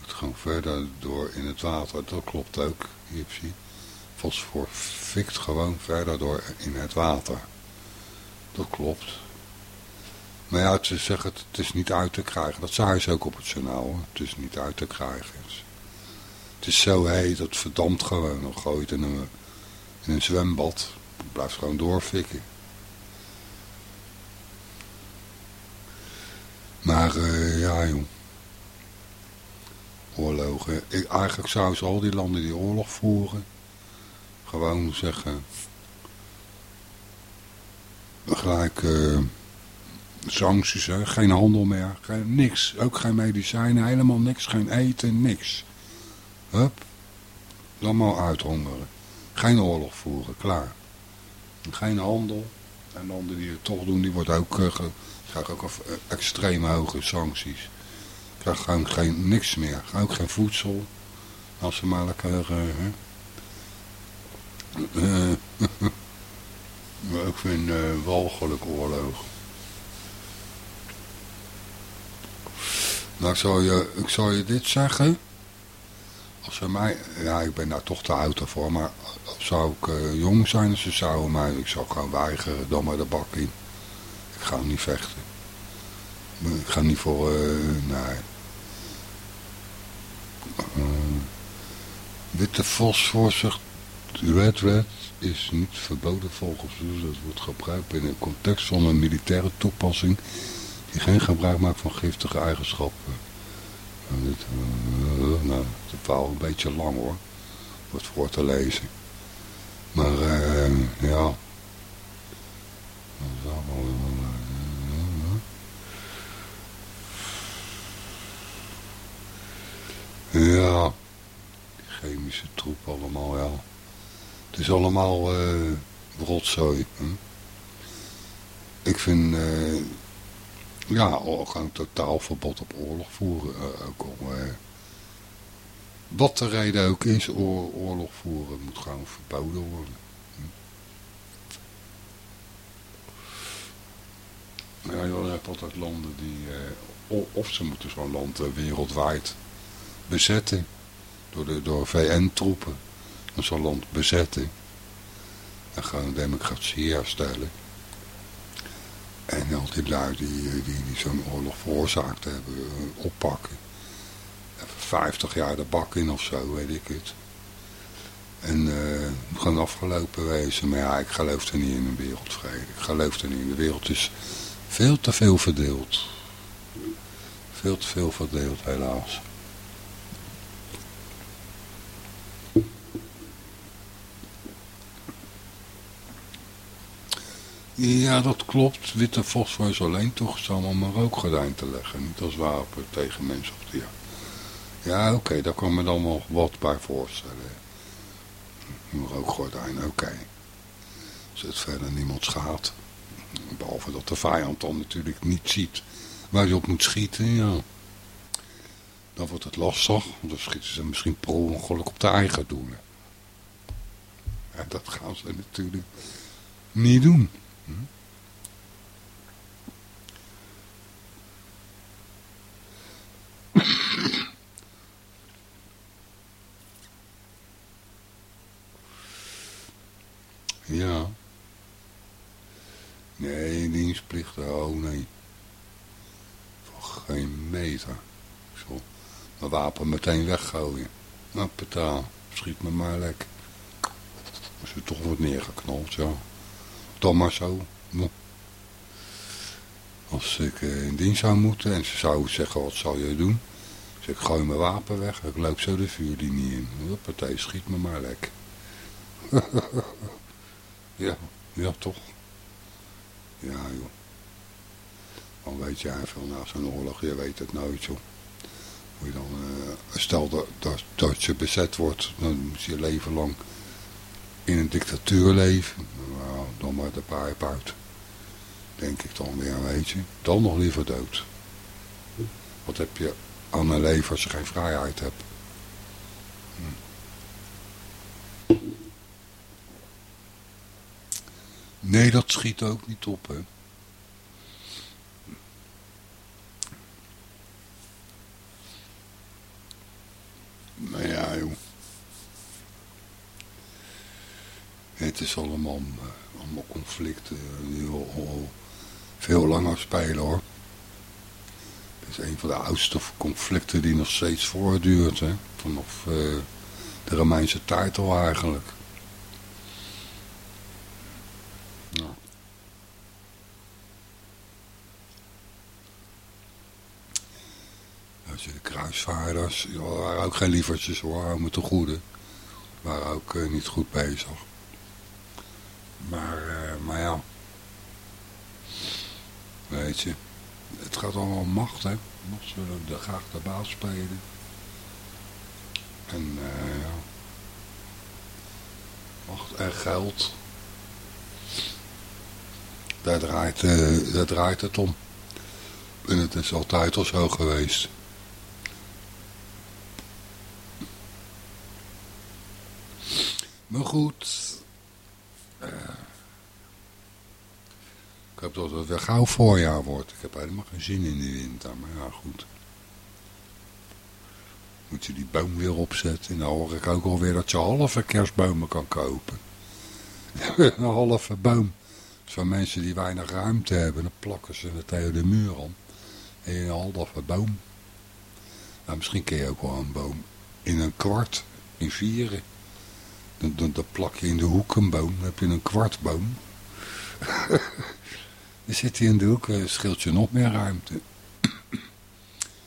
Het gewoon verder door in het water, dat klopt ook. Zie Fosfor fikt gewoon verder door in het water. Dat klopt. Maar ja, ze zeggen het, het is niet uit te krijgen. Dat zei ze ook op het journaal. Het is niet uit te krijgen. Het is zo heet, het verdampt gewoon. Dan gooit in een, in een zwembad. Het blijft gewoon doorfikken. Maar uh, ja, jong. oorlogen. Eigenlijk zou ze al die landen die oorlog voeren, gewoon zeggen, gelijk uh, sancties, hè? geen handel meer, geen, niks, ook geen medicijnen, helemaal niks, geen eten, niks. Hup, allemaal uithongeren. Geen oorlog voeren, klaar. Geen handel. En landen die het toch doen, die wordt ook, uh, krijgen ook uh, extreem hoge sancties. Krijgen gewoon geen, niks meer. Ook geen voedsel. Als ze maar lekker... Uh, ik vind uh, walgelijk oorlog. Nou, ik zal, je, ik zal je dit zeggen. Als ze mij, ja, ik ben daar toch te oud voor, maar zou ik uh, jong zijn, ze zouden mij, ik zou gewoon weigeren, dan maar de bak in. Ik ga niet vechten. Ik ga niet voor, uh, nee. Uh, witte fosfor zegt, red red is niet verboden volgens ons. Dat wordt gebruikt in een context van een militaire toepassing die geen gebruik maakt van giftige eigenschappen. Nou, dit, nou, het is wel een beetje lang hoor, wordt voor te lezen. Maar uh, ja, dat is allemaal Ja, die chemische troep allemaal, ja. Het is allemaal uh, rotzooi. Ik vind, uh, ja, gewoon totaal verbod op oorlog voeren. Ook al, wat de reden ook is, oor, oorlog voeren moet gewoon verboden worden. Ja, je hebt altijd landen die, of ze moeten zo'n land wereldwijd bezetten door, de, door VN-troepen zo'n land bezetten. En gewoon democratie herstellen. En al die lui die, die, die zo'n oorlog veroorzaakt hebben, oppakken. Even 50 jaar de bak in of zo, weet ik het. En uh, gewoon afgelopen wezen. Maar ja, ik geloof er niet in een wereldvrede. Ik geloof er niet in. De wereld is veel te veel verdeeld. Veel te veel verdeeld, helaas. Ja, dat klopt. Witte fosfor is alleen toegestaan om een rookgordijn te leggen. Niet als wapen tegen mensen of dieren. Ja, oké, daar kan me dan nog wat bij voorstellen. Een rookgordijn, oké. Okay. Verder niemand schaadt. Behalve dat de vijand dan natuurlijk niet ziet waar je op moet schieten, ja. Dan wordt het lastig, want dan schieten ze misschien per ongeluk op de eigen doelen. En dat gaan ze natuurlijk niet doen. Hm? Ja. Dienstplicht, oh nee. Voor geen meter. Zo. Mijn wapen meteen weggooien. Nou, betaal. Schiet me maar lek. Als je toch wordt neergeknald, ja dan maar zo. Als ik eh, in dienst zou moeten en ze zou zeggen, wat zal je doen? Dus ik gooi mijn wapen weg, ik loop zo de vuurlinie in. De partij schiet me maar lek. <laughs> ja, ja toch. Ja joh. Dan weet jij veel na zo'n oorlog, je weet het nooit joh. Moet je dan, uh, stel dat, dat, je bezet wordt, dan moet je leven lang in een dictatuur leven dan maar de pijp uit. Denk ik dan weer, weet je. Dan nog liever dood. Wat heb je aan een leven als je geen vrijheid hebt? Nee, dat schiet ook niet op, hè. Nou ja, joh. Het is allemaal... Uh, allemaal conflicten die al, veel langer spelen hoor. Het is een van de oudste conflicten die nog steeds voortduurt. Hè? Vanaf uh, de Romeinse tijd al eigenlijk. Als de kruisvaarders, waren ook geen lievertjes hoor, met de goede. Waren ook uh, niet goed bezig. Maar, uh, maar ja. Weet je. Het gaat allemaal om macht, hè. Macht willen de, graag de baas spelen. En, uh, ja. Macht en geld. Daar draait, daar draait het om. En het is altijd al zo geweest. Maar goed. Uh, ik hoop dat het weer gauw voorjaar wordt. Ik heb helemaal geen zin in die winter. Maar ja, goed. Moet je die boom weer opzetten. En dan hoor ik ook alweer dat je halve kerstbomen kan kopen. <laughs> een halve boom. Van mensen die weinig ruimte hebben. Dan plakken ze het tegen de muur aan. En een halve boom. Nou, misschien kun je ook wel een boom in een kwart, in vieren. Dan, dan, dan, plak je in de hoek een boom, dan heb je een kwartboom. <laughs> dan zit hij in de hoek, eh, scheelt je nog meer ruimte.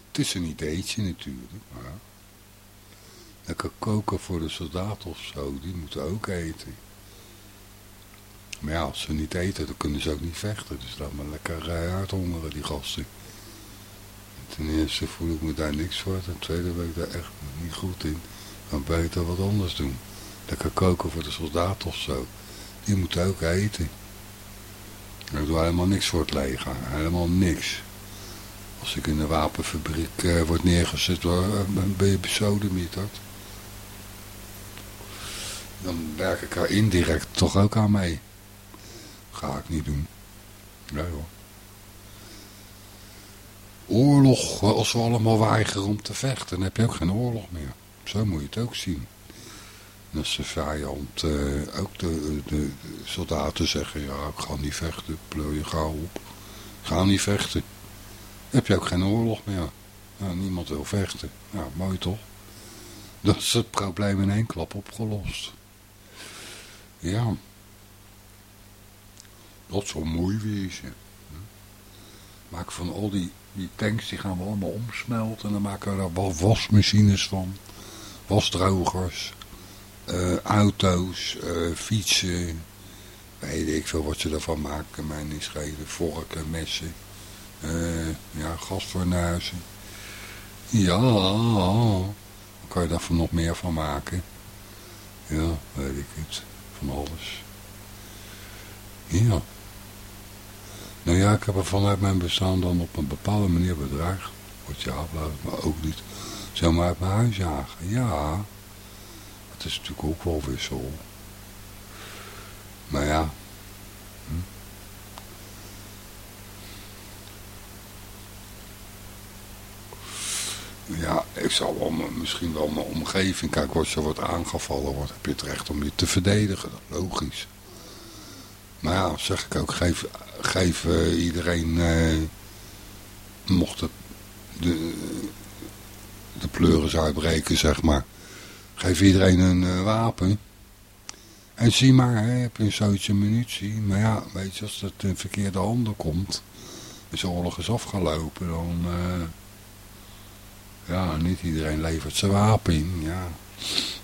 het is een ideetje natuurlijk. Maar lekker koken voor de soldaten of zo, die moeten ook eten. Maar ja, als ze niet eten, dan kunnen ze ook niet vechten. Dus dan maar lekker uh, uithongeren, die gasten. ten eerste voel ik me daar niks voor. Ten tweede ben ik daar echt niet goed in. Dan beter wat anders doen. Lekker koken voor de soldaten of zo. Die moeten ook eten. Ik doe helemaal niks voor het leger. Helemaal niks. Als ik in de wapenfabriek uh, word neergezet, uh, ben je besodemieterd. Dan werk ik er indirect toch ook aan mee. Ga ik niet doen. Nee hoor. Oorlog, als we allemaal weigeren om te vechten, dan heb je ook geen oorlog meer. Zo moet je het ook zien. En als de vijand, uh, ook de, de, soldaten zeggen, ja, ik ga niet vechten, pleur gauw op. Ga niet vechten. Dan heb je ook geen oorlog meer. Niemand wil vechten. Nou, mooi toch? Dat is het probleem in één klap opgelost. Ja. Dat zou mooi wezen. Maak van al die, die tanks, die gaan we allemaal omsmelten. En dan maken we daar wasmachines van. Wasdrogers. Uh, auto's, uh, fietsen. Weet ik veel wat ze ervan maken. Mij niet schelen. Vorken, messen. Uh, ja, gasfornuizen. Ja, kan je daar nog meer van maken. Ja, weet ik het. Van alles. Ja. Nou ja, ik heb er vanuit mijn bestaan dan op een bepaalde manier bedreigd. Word je aflaat, maar ook niet zomaar uit mijn huis jagen. Ja, het is natuurlijk ook wel zo. Maar ja. Hm? Ja, ik zal wel misschien wel mijn omgeving... Kijk, als je wordt aangevallen wordt, heb je het recht om je te verdedigen. Logisch. Maar ja, zeg ik ook, geef, geef uh, iedereen, eh, mocht het de, de pleuris uitbreken, zeg maar. Geef iedereen een uh, wapen. En zie maar, hè, heb je een zootje munitie. Maar ja, weet je, als het in verkeerde handen komt, als de oorlog is afgelopen, dan... ja, niet iedereen levert zijn wapen in, ja.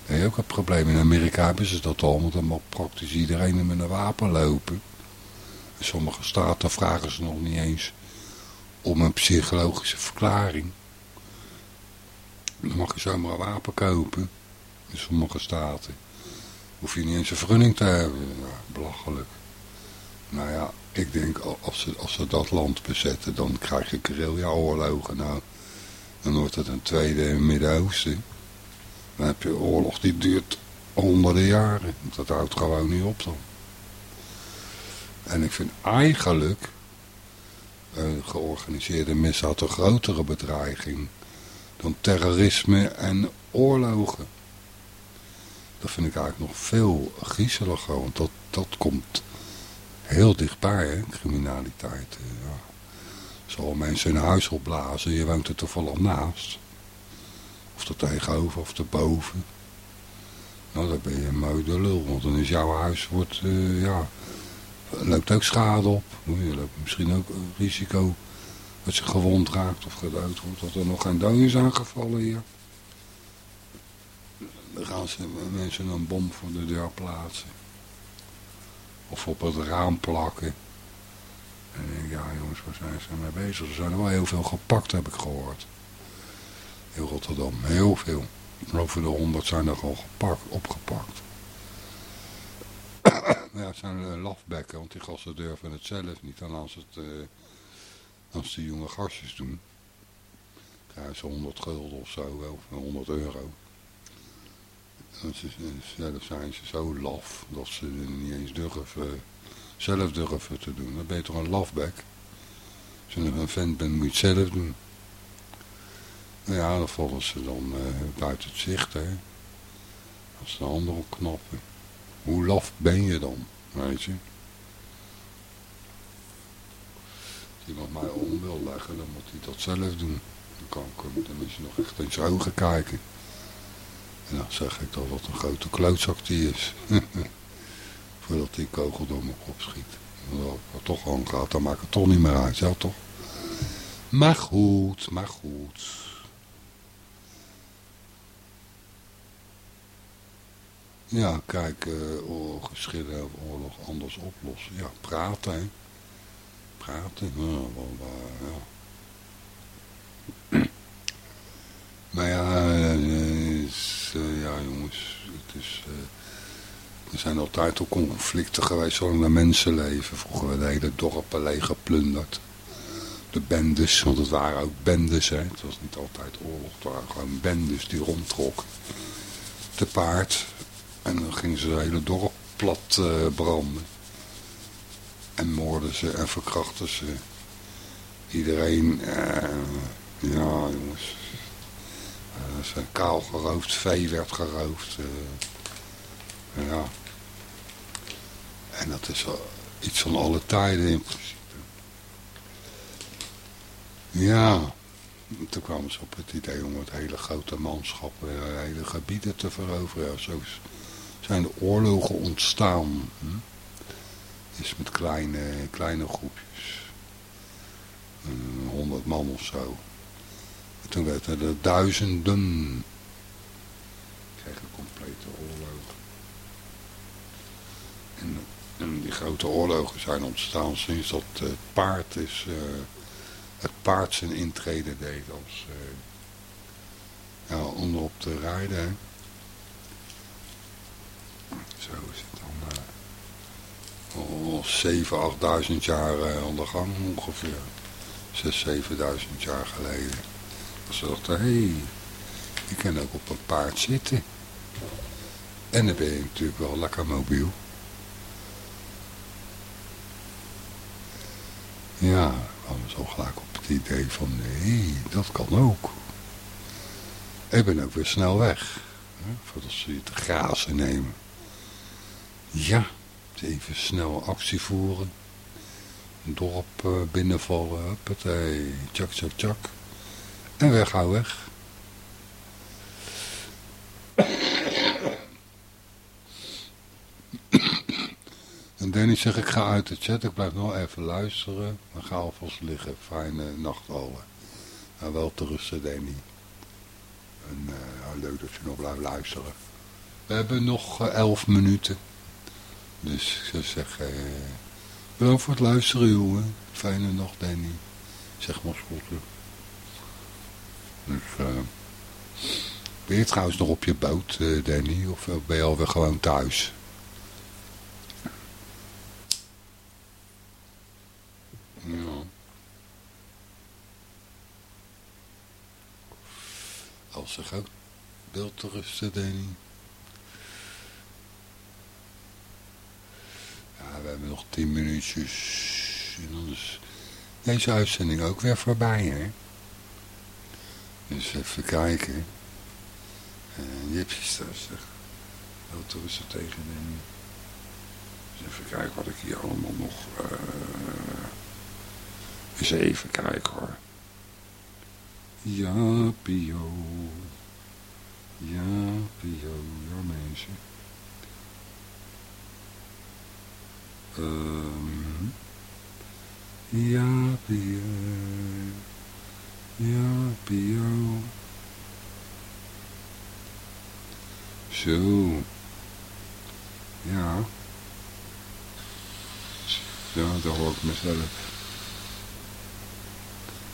Dat is ook een probleem. In Amerika hebben ze dat al, want dan mag praktisch iedereen met een wapen lopen. In sommige staten vragen ze nog niet eens om een psychologische verklaring. Dan mag je zomaar een wapen kopen. In sommige staten. Hoef je niet eens een vergunning te hebben. Ja, belachelijk. Nou ja, ik denk als ze, als ze dat land bezetten, dan krijg je guerrilla-oorlogen. Nou, dan wordt het een tweede Midden-Oosten. Dan heb je oorlog die duurt honderden jaren. Dat houdt gewoon niet op dan. En ik vind eigenlijk een georganiseerde misdaad een grotere bedreiging dan terrorisme en oorlogen. Dat vind ik eigenlijk nog veel griezeliger, want dat, dat komt heel dichtbij, hè, criminaliteit. Ja. Mensen hun huis opblazen, je woont er toevallig naast. Of er tegenover of erboven. Nou, dan ben je een mooi de lul. Want dan is jouw huis, wordt, uh, ja, loopt ook schade op. Je loopt misschien ook risico als je gewond raakt of gedood wordt, dat er nog geen dood is aangevallen hier. Dan gaan ze mensen een bom voor de deur plaatsen. Of op het raam plakken. En ik denk, ja jongens, waar zijn ze mee bezig? Er zijn er wel heel veel gepakt, heb ik gehoord. In Rotterdam, heel veel. Over de honderd zijn er al gepakt, opgepakt. <coughs> ja, het zijn lafbekken, want die gasten durven het zelf niet. En als, het, uh, als die jonge gastjes doen, krijgen ze 100 gulden of zo, of 100 euro. Ze, zelf zijn ze zo laf dat ze niet eens durven, zelf durven te doen. Dan ben je toch een lafbek. Als je een vent bent, moet je het zelf doen. Ja, dan vallen ze dan buiten het zicht, hè. Als de handen opknappen. Hoe laf ben je dan, weet je? Als iemand mij om wil leggen, dan moet hij dat zelf doen. Dan kan ik hem tenminste nog echt in zijn ogen kijken. En dan zeg ik toch wat een grote klootzak die is. <laughs> Voordat die kogel door mijn kop schiet. Als het toch gewoon gaat, dan maakt het toch niet meer uit, ja toch? Maar goed, maar goed. Ja, kijk, uh, oorlog, geschillen of oorlog anders oplossen. Ja, praten, hè. Praten, <clears throat> maar ja, is, uh, ja jongens, het is... er zijn altijd ook conflicten geweest zolang de mensen leven. Vroeger werden hele dorpen leeg geplunderd. De bendes, want het waren ook bendes, hè. Het was niet altijd oorlog, het waren gewoon bendes die rondtrokken. Te paard, en dan gingen ze het hele dorp plat uh, branden. En moorden ze en verkrachten ze. Iedereen, uh, ja jongens. Uh, ze kaal geroofd, vee werd geroofd. ja. En dat is iets van alle tijden in principe. Ja, toen kwamen ze op het idee om het hele grote manschap, hele gebieden te veroveren. Ja, zo zijn de oorlogen ontstaan. Hm? Is met kleine, kleine groepjes. Honderd man of zo. En toen werden er duizenden. Kregen complete oorlogen. En, en, die grote oorlogen zijn ontstaan sinds dat het paard is... Uh, het paard zijn intrede deed als... Uh, ja, te rijden. Zo is het dan al 7.000, 8.000 jaar uh, aan de gang ongeveer. 6.000, 7.000 jaar geleden. Ze dachten, hé, hey, kan ook op een paard zitten. En dan ben je natuurlijk wel lekker mobiel. Ja, kwamen zo gelijk op het idee van, hé, dat kan ook. Ik ben ook weer snel weg. Hè, voordat ze je te grazen nemen. Ja, even snel actie voeren. Een dorp uh, binnenvallen, huppatee, tjak, tjak, tjak. En weg, gauw weg. En Danny zegt, ik ga uit de chat, ik blijf nog even luisteren. Dan ga alvast liggen, fijne nacht allen. En wel te rusten, Danny. En uh, leuk dat je nog blijft luisteren. We hebben nog uh, elf minuten. Dus ik zou zeggen, uh, bedankt voor het luisteren jongen. Fijne nacht Danny. Zeg maar schotten. Dus, uh, ben je trouwens nog op je boot uh, Danny? Of ben je alweer gewoon thuis? Ja. Als zich ook beeld te rusten Danny. We hebben nog tien minuutjes. En dan is deze uitzending ook weer voorbij, hè. Dus even kijken. Uh, daar zeg. Wat is er tegen. Dus even kijken wat ik hier allemaal nog... Uh, eens even kijken hoor. Ja, Pio. Ja, Pio. Ja, mensen. Um, ja, weer. Ja, Pio. Zo. Ja. Ja, daar hoor ik mezelf.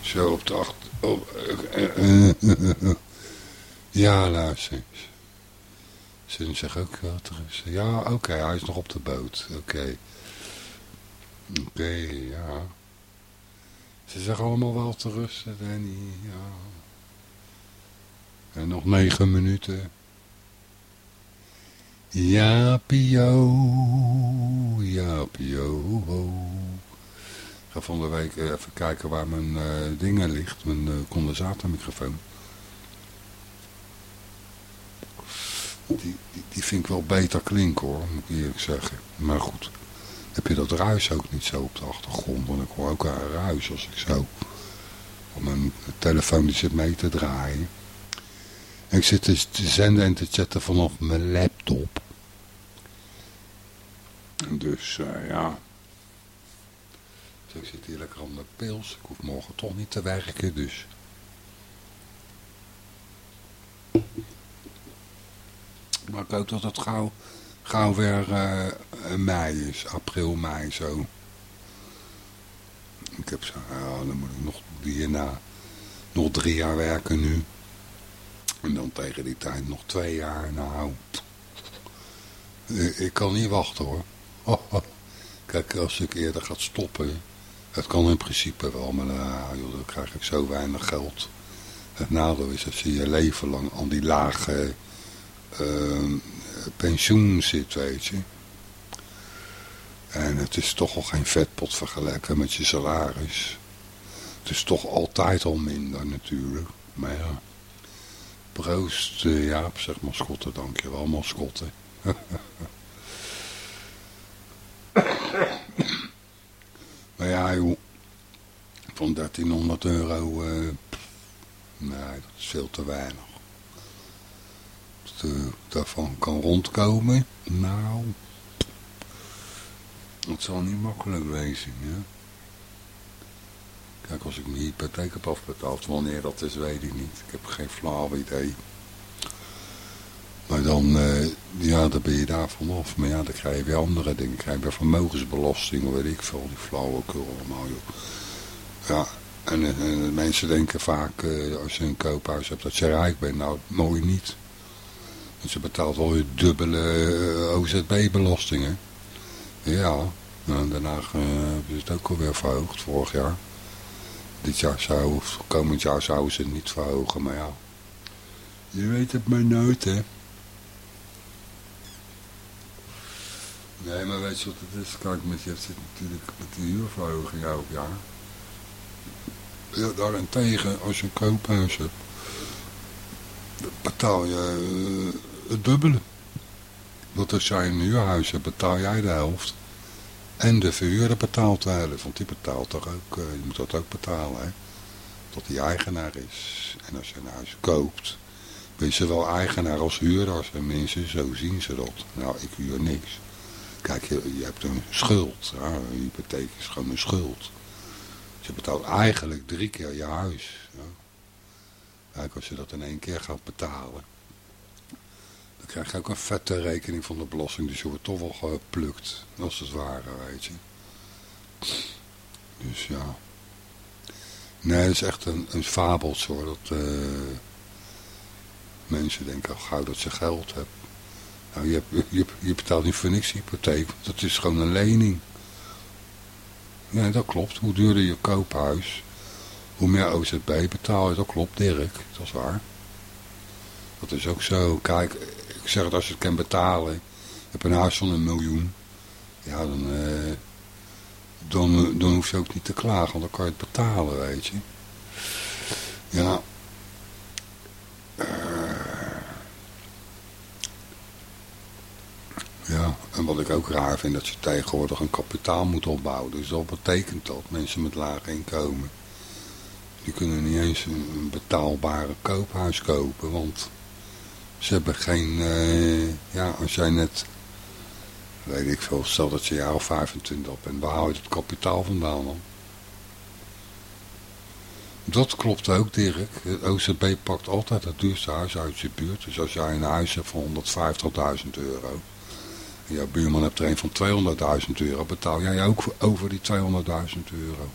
Zo op de achter... Oh, ja, luister eens. Ze zeggen ook wel terug. Ja, oké, hij is nog op de boot. Oké. Oké, ja. Ze zeggen allemaal wel te rusten, Danny. Ja. En nog negen minuten. Ja, Pio. Ja, Pio. Ik ga van de week even kijken waar mijn uh, dingen ligt. Mijn uh, condensatormicrofoon. Die, die, die, vind ik wel beter klinken hoor, moet ik eerlijk zeggen. Maar goed heb je dat ruis ook niet zo op de achtergrond. Want ik hoor ook een ruis als ik zo op mijn telefoon die zit mee te draaien. En ik zit dus te zenden en te chatten vanaf mijn laptop. Dus uh, ja. Ik zit hier lekker aan de pils. Ik hoef morgen toch niet te werken, dus... Maar ik hoop dat het gauw gauw weer uh, mei is, april, mei zo. Ik heb zo, ja, dan moet ik nog hierna nog drie jaar werken nu. En dan tegen die tijd nog twee jaar. Nou, ik kan niet wachten hoor. <laughs> Kijk, als ik eerder ga stoppen, het kan in principe wel, maar nou, joh, dan krijg ik zo weinig geld. Het nadeel is dat je je leven lang aan die lage uh, pensioen zit, weet je. En het is toch al geen vetpot vergelijken met je salaris. Het is toch altijd al minder natuurlijk. Maar ja, proost uh, Jaap, zeg mascotte, dankjewel mascotte. <laughs> maar ja joh, van 1300 euro, uh, nee dat is veel te weinig daarvan kan rondkomen. Nou, het zal niet makkelijk wezen. Kijk, als ik mijn hypotheek heb afbetaald, wanneer dat is, weet ik niet. Ik heb geen flauw idee. Maar dan, uh, ja, dan ben je daar vanaf. Maar ja, dan krijg je weer andere dingen. Krijg je weer vermogensbelasting, weet ik veel. Die flauwekul allemaal, joh. Ja, en, en, mensen denken vaak, als je een koophuis hebt, dat je rijk bent. Nou, mooi niet. Ze betaalt wel weer dubbele eh, OZB-belastingen. Ja, nou, daarna uh, hebben ze het ook alweer verhoogd vorig jaar. Dit jaar zou, komend jaar zouden ze het niet verhogen, maar ja. Je weet het maar nooit, hè. Nee, maar weet je wat het is? Kijk, met, je zit natuurlijk met die huurverhoging elk jaar. Ja, daarentegen, als je een koophuis hebt, betaal je... Het dubbele. Want als jij een huurhuis hebt, betaal jij de helft. En de verhuurder betaalt de helft, want die betaalt toch ook, uh, je moet dat ook betalen, hè. Dat die eigenaar is. En als je een huis koopt, ben je wel eigenaar als huurder. Als mensen, zo zien ze dat. Nou, ik huur niks. Kijk, je, je hebt een schuld. Ja, een hypotheek is gewoon een schuld. Dus je betaalt eigenlijk drie keer je huis. Ja. Kijk, als je dat in één keer gaat betalen, krijg je ook een vette rekening van de belasting. Dus je wordt toch wel geplukt, als het ware, weet je. Dus ja. Nee, het is echt een, een fabeltje hoor. Dat uh, mensen denken al gauw dat ze geld hebben. Nou, je, hebt, je, je betaalt niet voor niks hypotheek. Dat is gewoon een lening. Nee, dat klopt. Hoe duurder je koophuis, hoe meer OZB betaal je. Dat klopt, Dirk. Dat is waar. Dat is ook zo. Kijk, ik zeg het als je het kan betalen. Je hebt een huis van een miljoen. Ja, dan, uh, dan, dan hoef je ook niet te klagen, want dan kan je het betalen, weet je. Ja. Uh, ja, en wat ik ook raar vind, dat je tegenwoordig een kapitaal moet opbouwen. Dus dat betekent dat mensen met laag inkomen, die kunnen niet eens een betaalbare koophuis kopen, want ze hebben geen, uh, ja, als jij net, weet ik veel, stel dat je jaar of 25 op bent, waar het kapitaal vandaan dan? Dat klopt ook, Dirk. Het OCB pakt altijd het duurste huis uit je buurt. Dus als jij een huis hebt van 150.000 euro... en jouw buurman hebt er een van 200.000 euro... betaal jij ook over die 200.000 euro.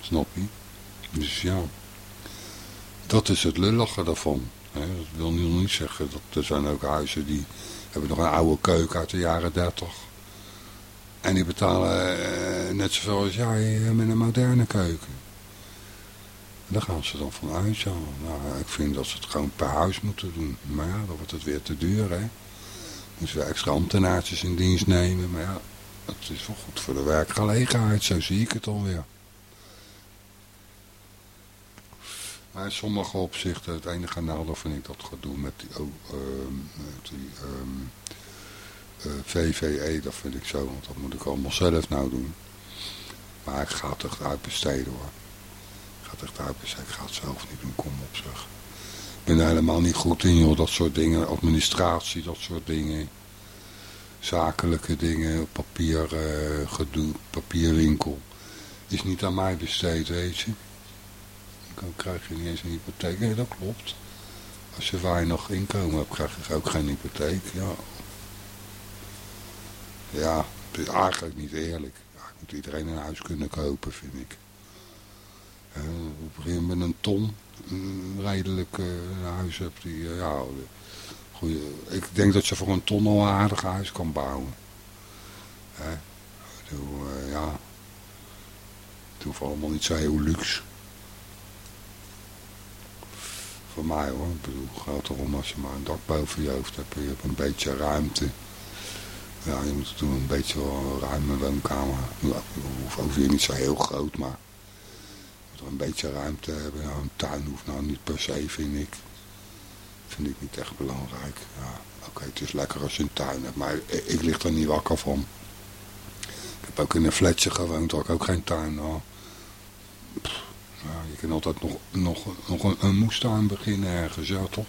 Snap je? Dus ja... Dat is het lullige daarvan. Dat wil niet zeggen dat er zijn ook huizen die hebben nog een oude keuken uit de jaren 30. En die betalen eh, net zoveel als jij met een moderne keuken. Daar gaan ze dan van uit, ja. Nou, ik vind dat ze het gewoon per huis moeten doen. Maar ja, dan wordt het weer te duur, hè. Moeten we extra ambtenaartjes in dienst nemen. Maar ja, het is wel goed voor de werkgelegenheid, zo zie ik het dan weer. Maar in sommige opzichten, het enige nadeel vind ik dat gedoe met die, oh, uh, met die um, uh, VVE, dat vind ik zo, want dat moet ik allemaal zelf nou doen. Maar ik ga het echt uitbesteden hoor. Ik ga het echt uitbesteden, ik ga het zelf niet doen, kom op zeg. Ik ben er helemaal niet goed in joh, dat soort dingen, administratie, dat soort dingen. Zakelijke dingen, papier, uh, gedoe, papierwinkel. Is niet aan mij besteed, weet je dan krijg je niet eens een hypotheek. Nee, dat klopt. Als je weinig inkomen hebt, krijg je ook geen hypotheek. Ja, ja het is eigenlijk niet eerlijk. Ja, moet iedereen een huis kunnen kopen, vind ik. Uh, begin met een ton, een redelijk huis hebt die, uh, ja, goeie, ik denk dat je voor een ton al een aardig huis kan bouwen. Hè? Uh, ja, het hoeft allemaal niet zo heel luxe voor mij hoor. Ik bedoel, het gaat erom als je maar een dak boven je hoofd hebt je hebt een beetje ruimte. Ja, je moet doen een beetje ruime woonkamer. Hoeft niet zo heel groot, maar een beetje ruimte hebben. Een tuin hoeft nou niet per se, vind ik. Vind ik niet echt belangrijk. Ja, oké, het is lekker als je een tuin hebt, maar ik, ik lig er niet wakker van. Ik heb ook in een flatje gewoond, had ik ook geen tuin. had. Ja, je kan altijd nog, nog, nog een, een moestuin beginnen ergens, ja toch?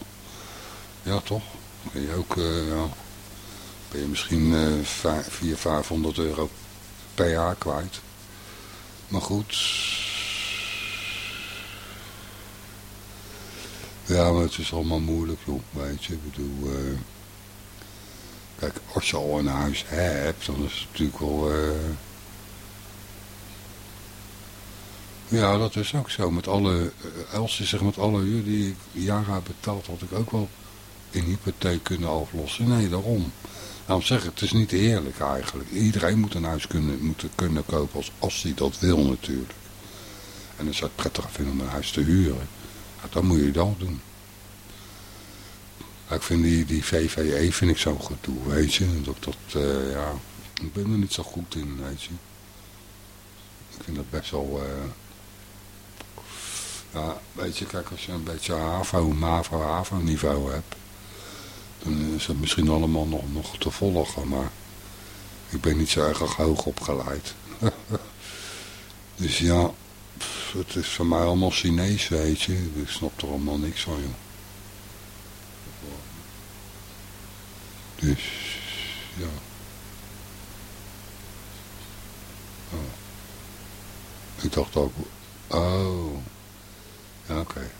Ja toch? Ben je ook, ja, ben je misschien uh, 400, 500 euro per jaar kwijt. Maar goed. Ja, maar het is allemaal moeilijk, joh, weet je. Ik bedoel, uh, kijk, als je al een huis hebt, dan is het natuurlijk wel... Uh, Ja, dat is ook zo. Met alle, eh, als je zegt met alle huur die jaren betaald, had ik ook wel een hypotheek kunnen aflossen. Nee, daarom. Daarom zeg ik, het is niet eerlijk eigenlijk. Iedereen moet een huis kunnen, moeten kunnen kopen als, als hij dat wil natuurlijk. En dan zou het prettig vinden om een huis te huren. Ja, dan moet je dat doen. ik vind die, die VVE vind ik zo gedoe, weet je. Dat, dat, uh, ja, ik ben er niet zo goed in, weet je. Ik vind dat best wel... Uh, ja, weet je, kijk, als je een beetje HAVO, MAVO, HAVO niveau hebt, dan is het misschien allemaal nog, nog te volgen, maar ik ben niet zo erg hoog opgeleid. <laughs> dus ja, het is voor mij allemaal Chinees, weet je, ik snap er allemaal niks van, joh. Dus, ja. Oh. Ik dacht ook, oh... Ja, oké.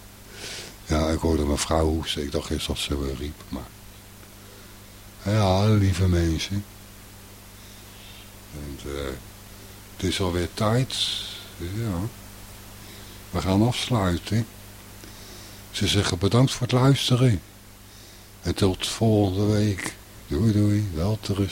Ja, ik hoorde mijn vrouw hoesten. Ik dacht eerst dat ze riep, maar... Ja, lieve mensen. En, uh, het is alweer tijd. Ja. We gaan afsluiten. Ze zeggen bedankt voor het luisteren. En tot volgende week. Doei doei, wel te.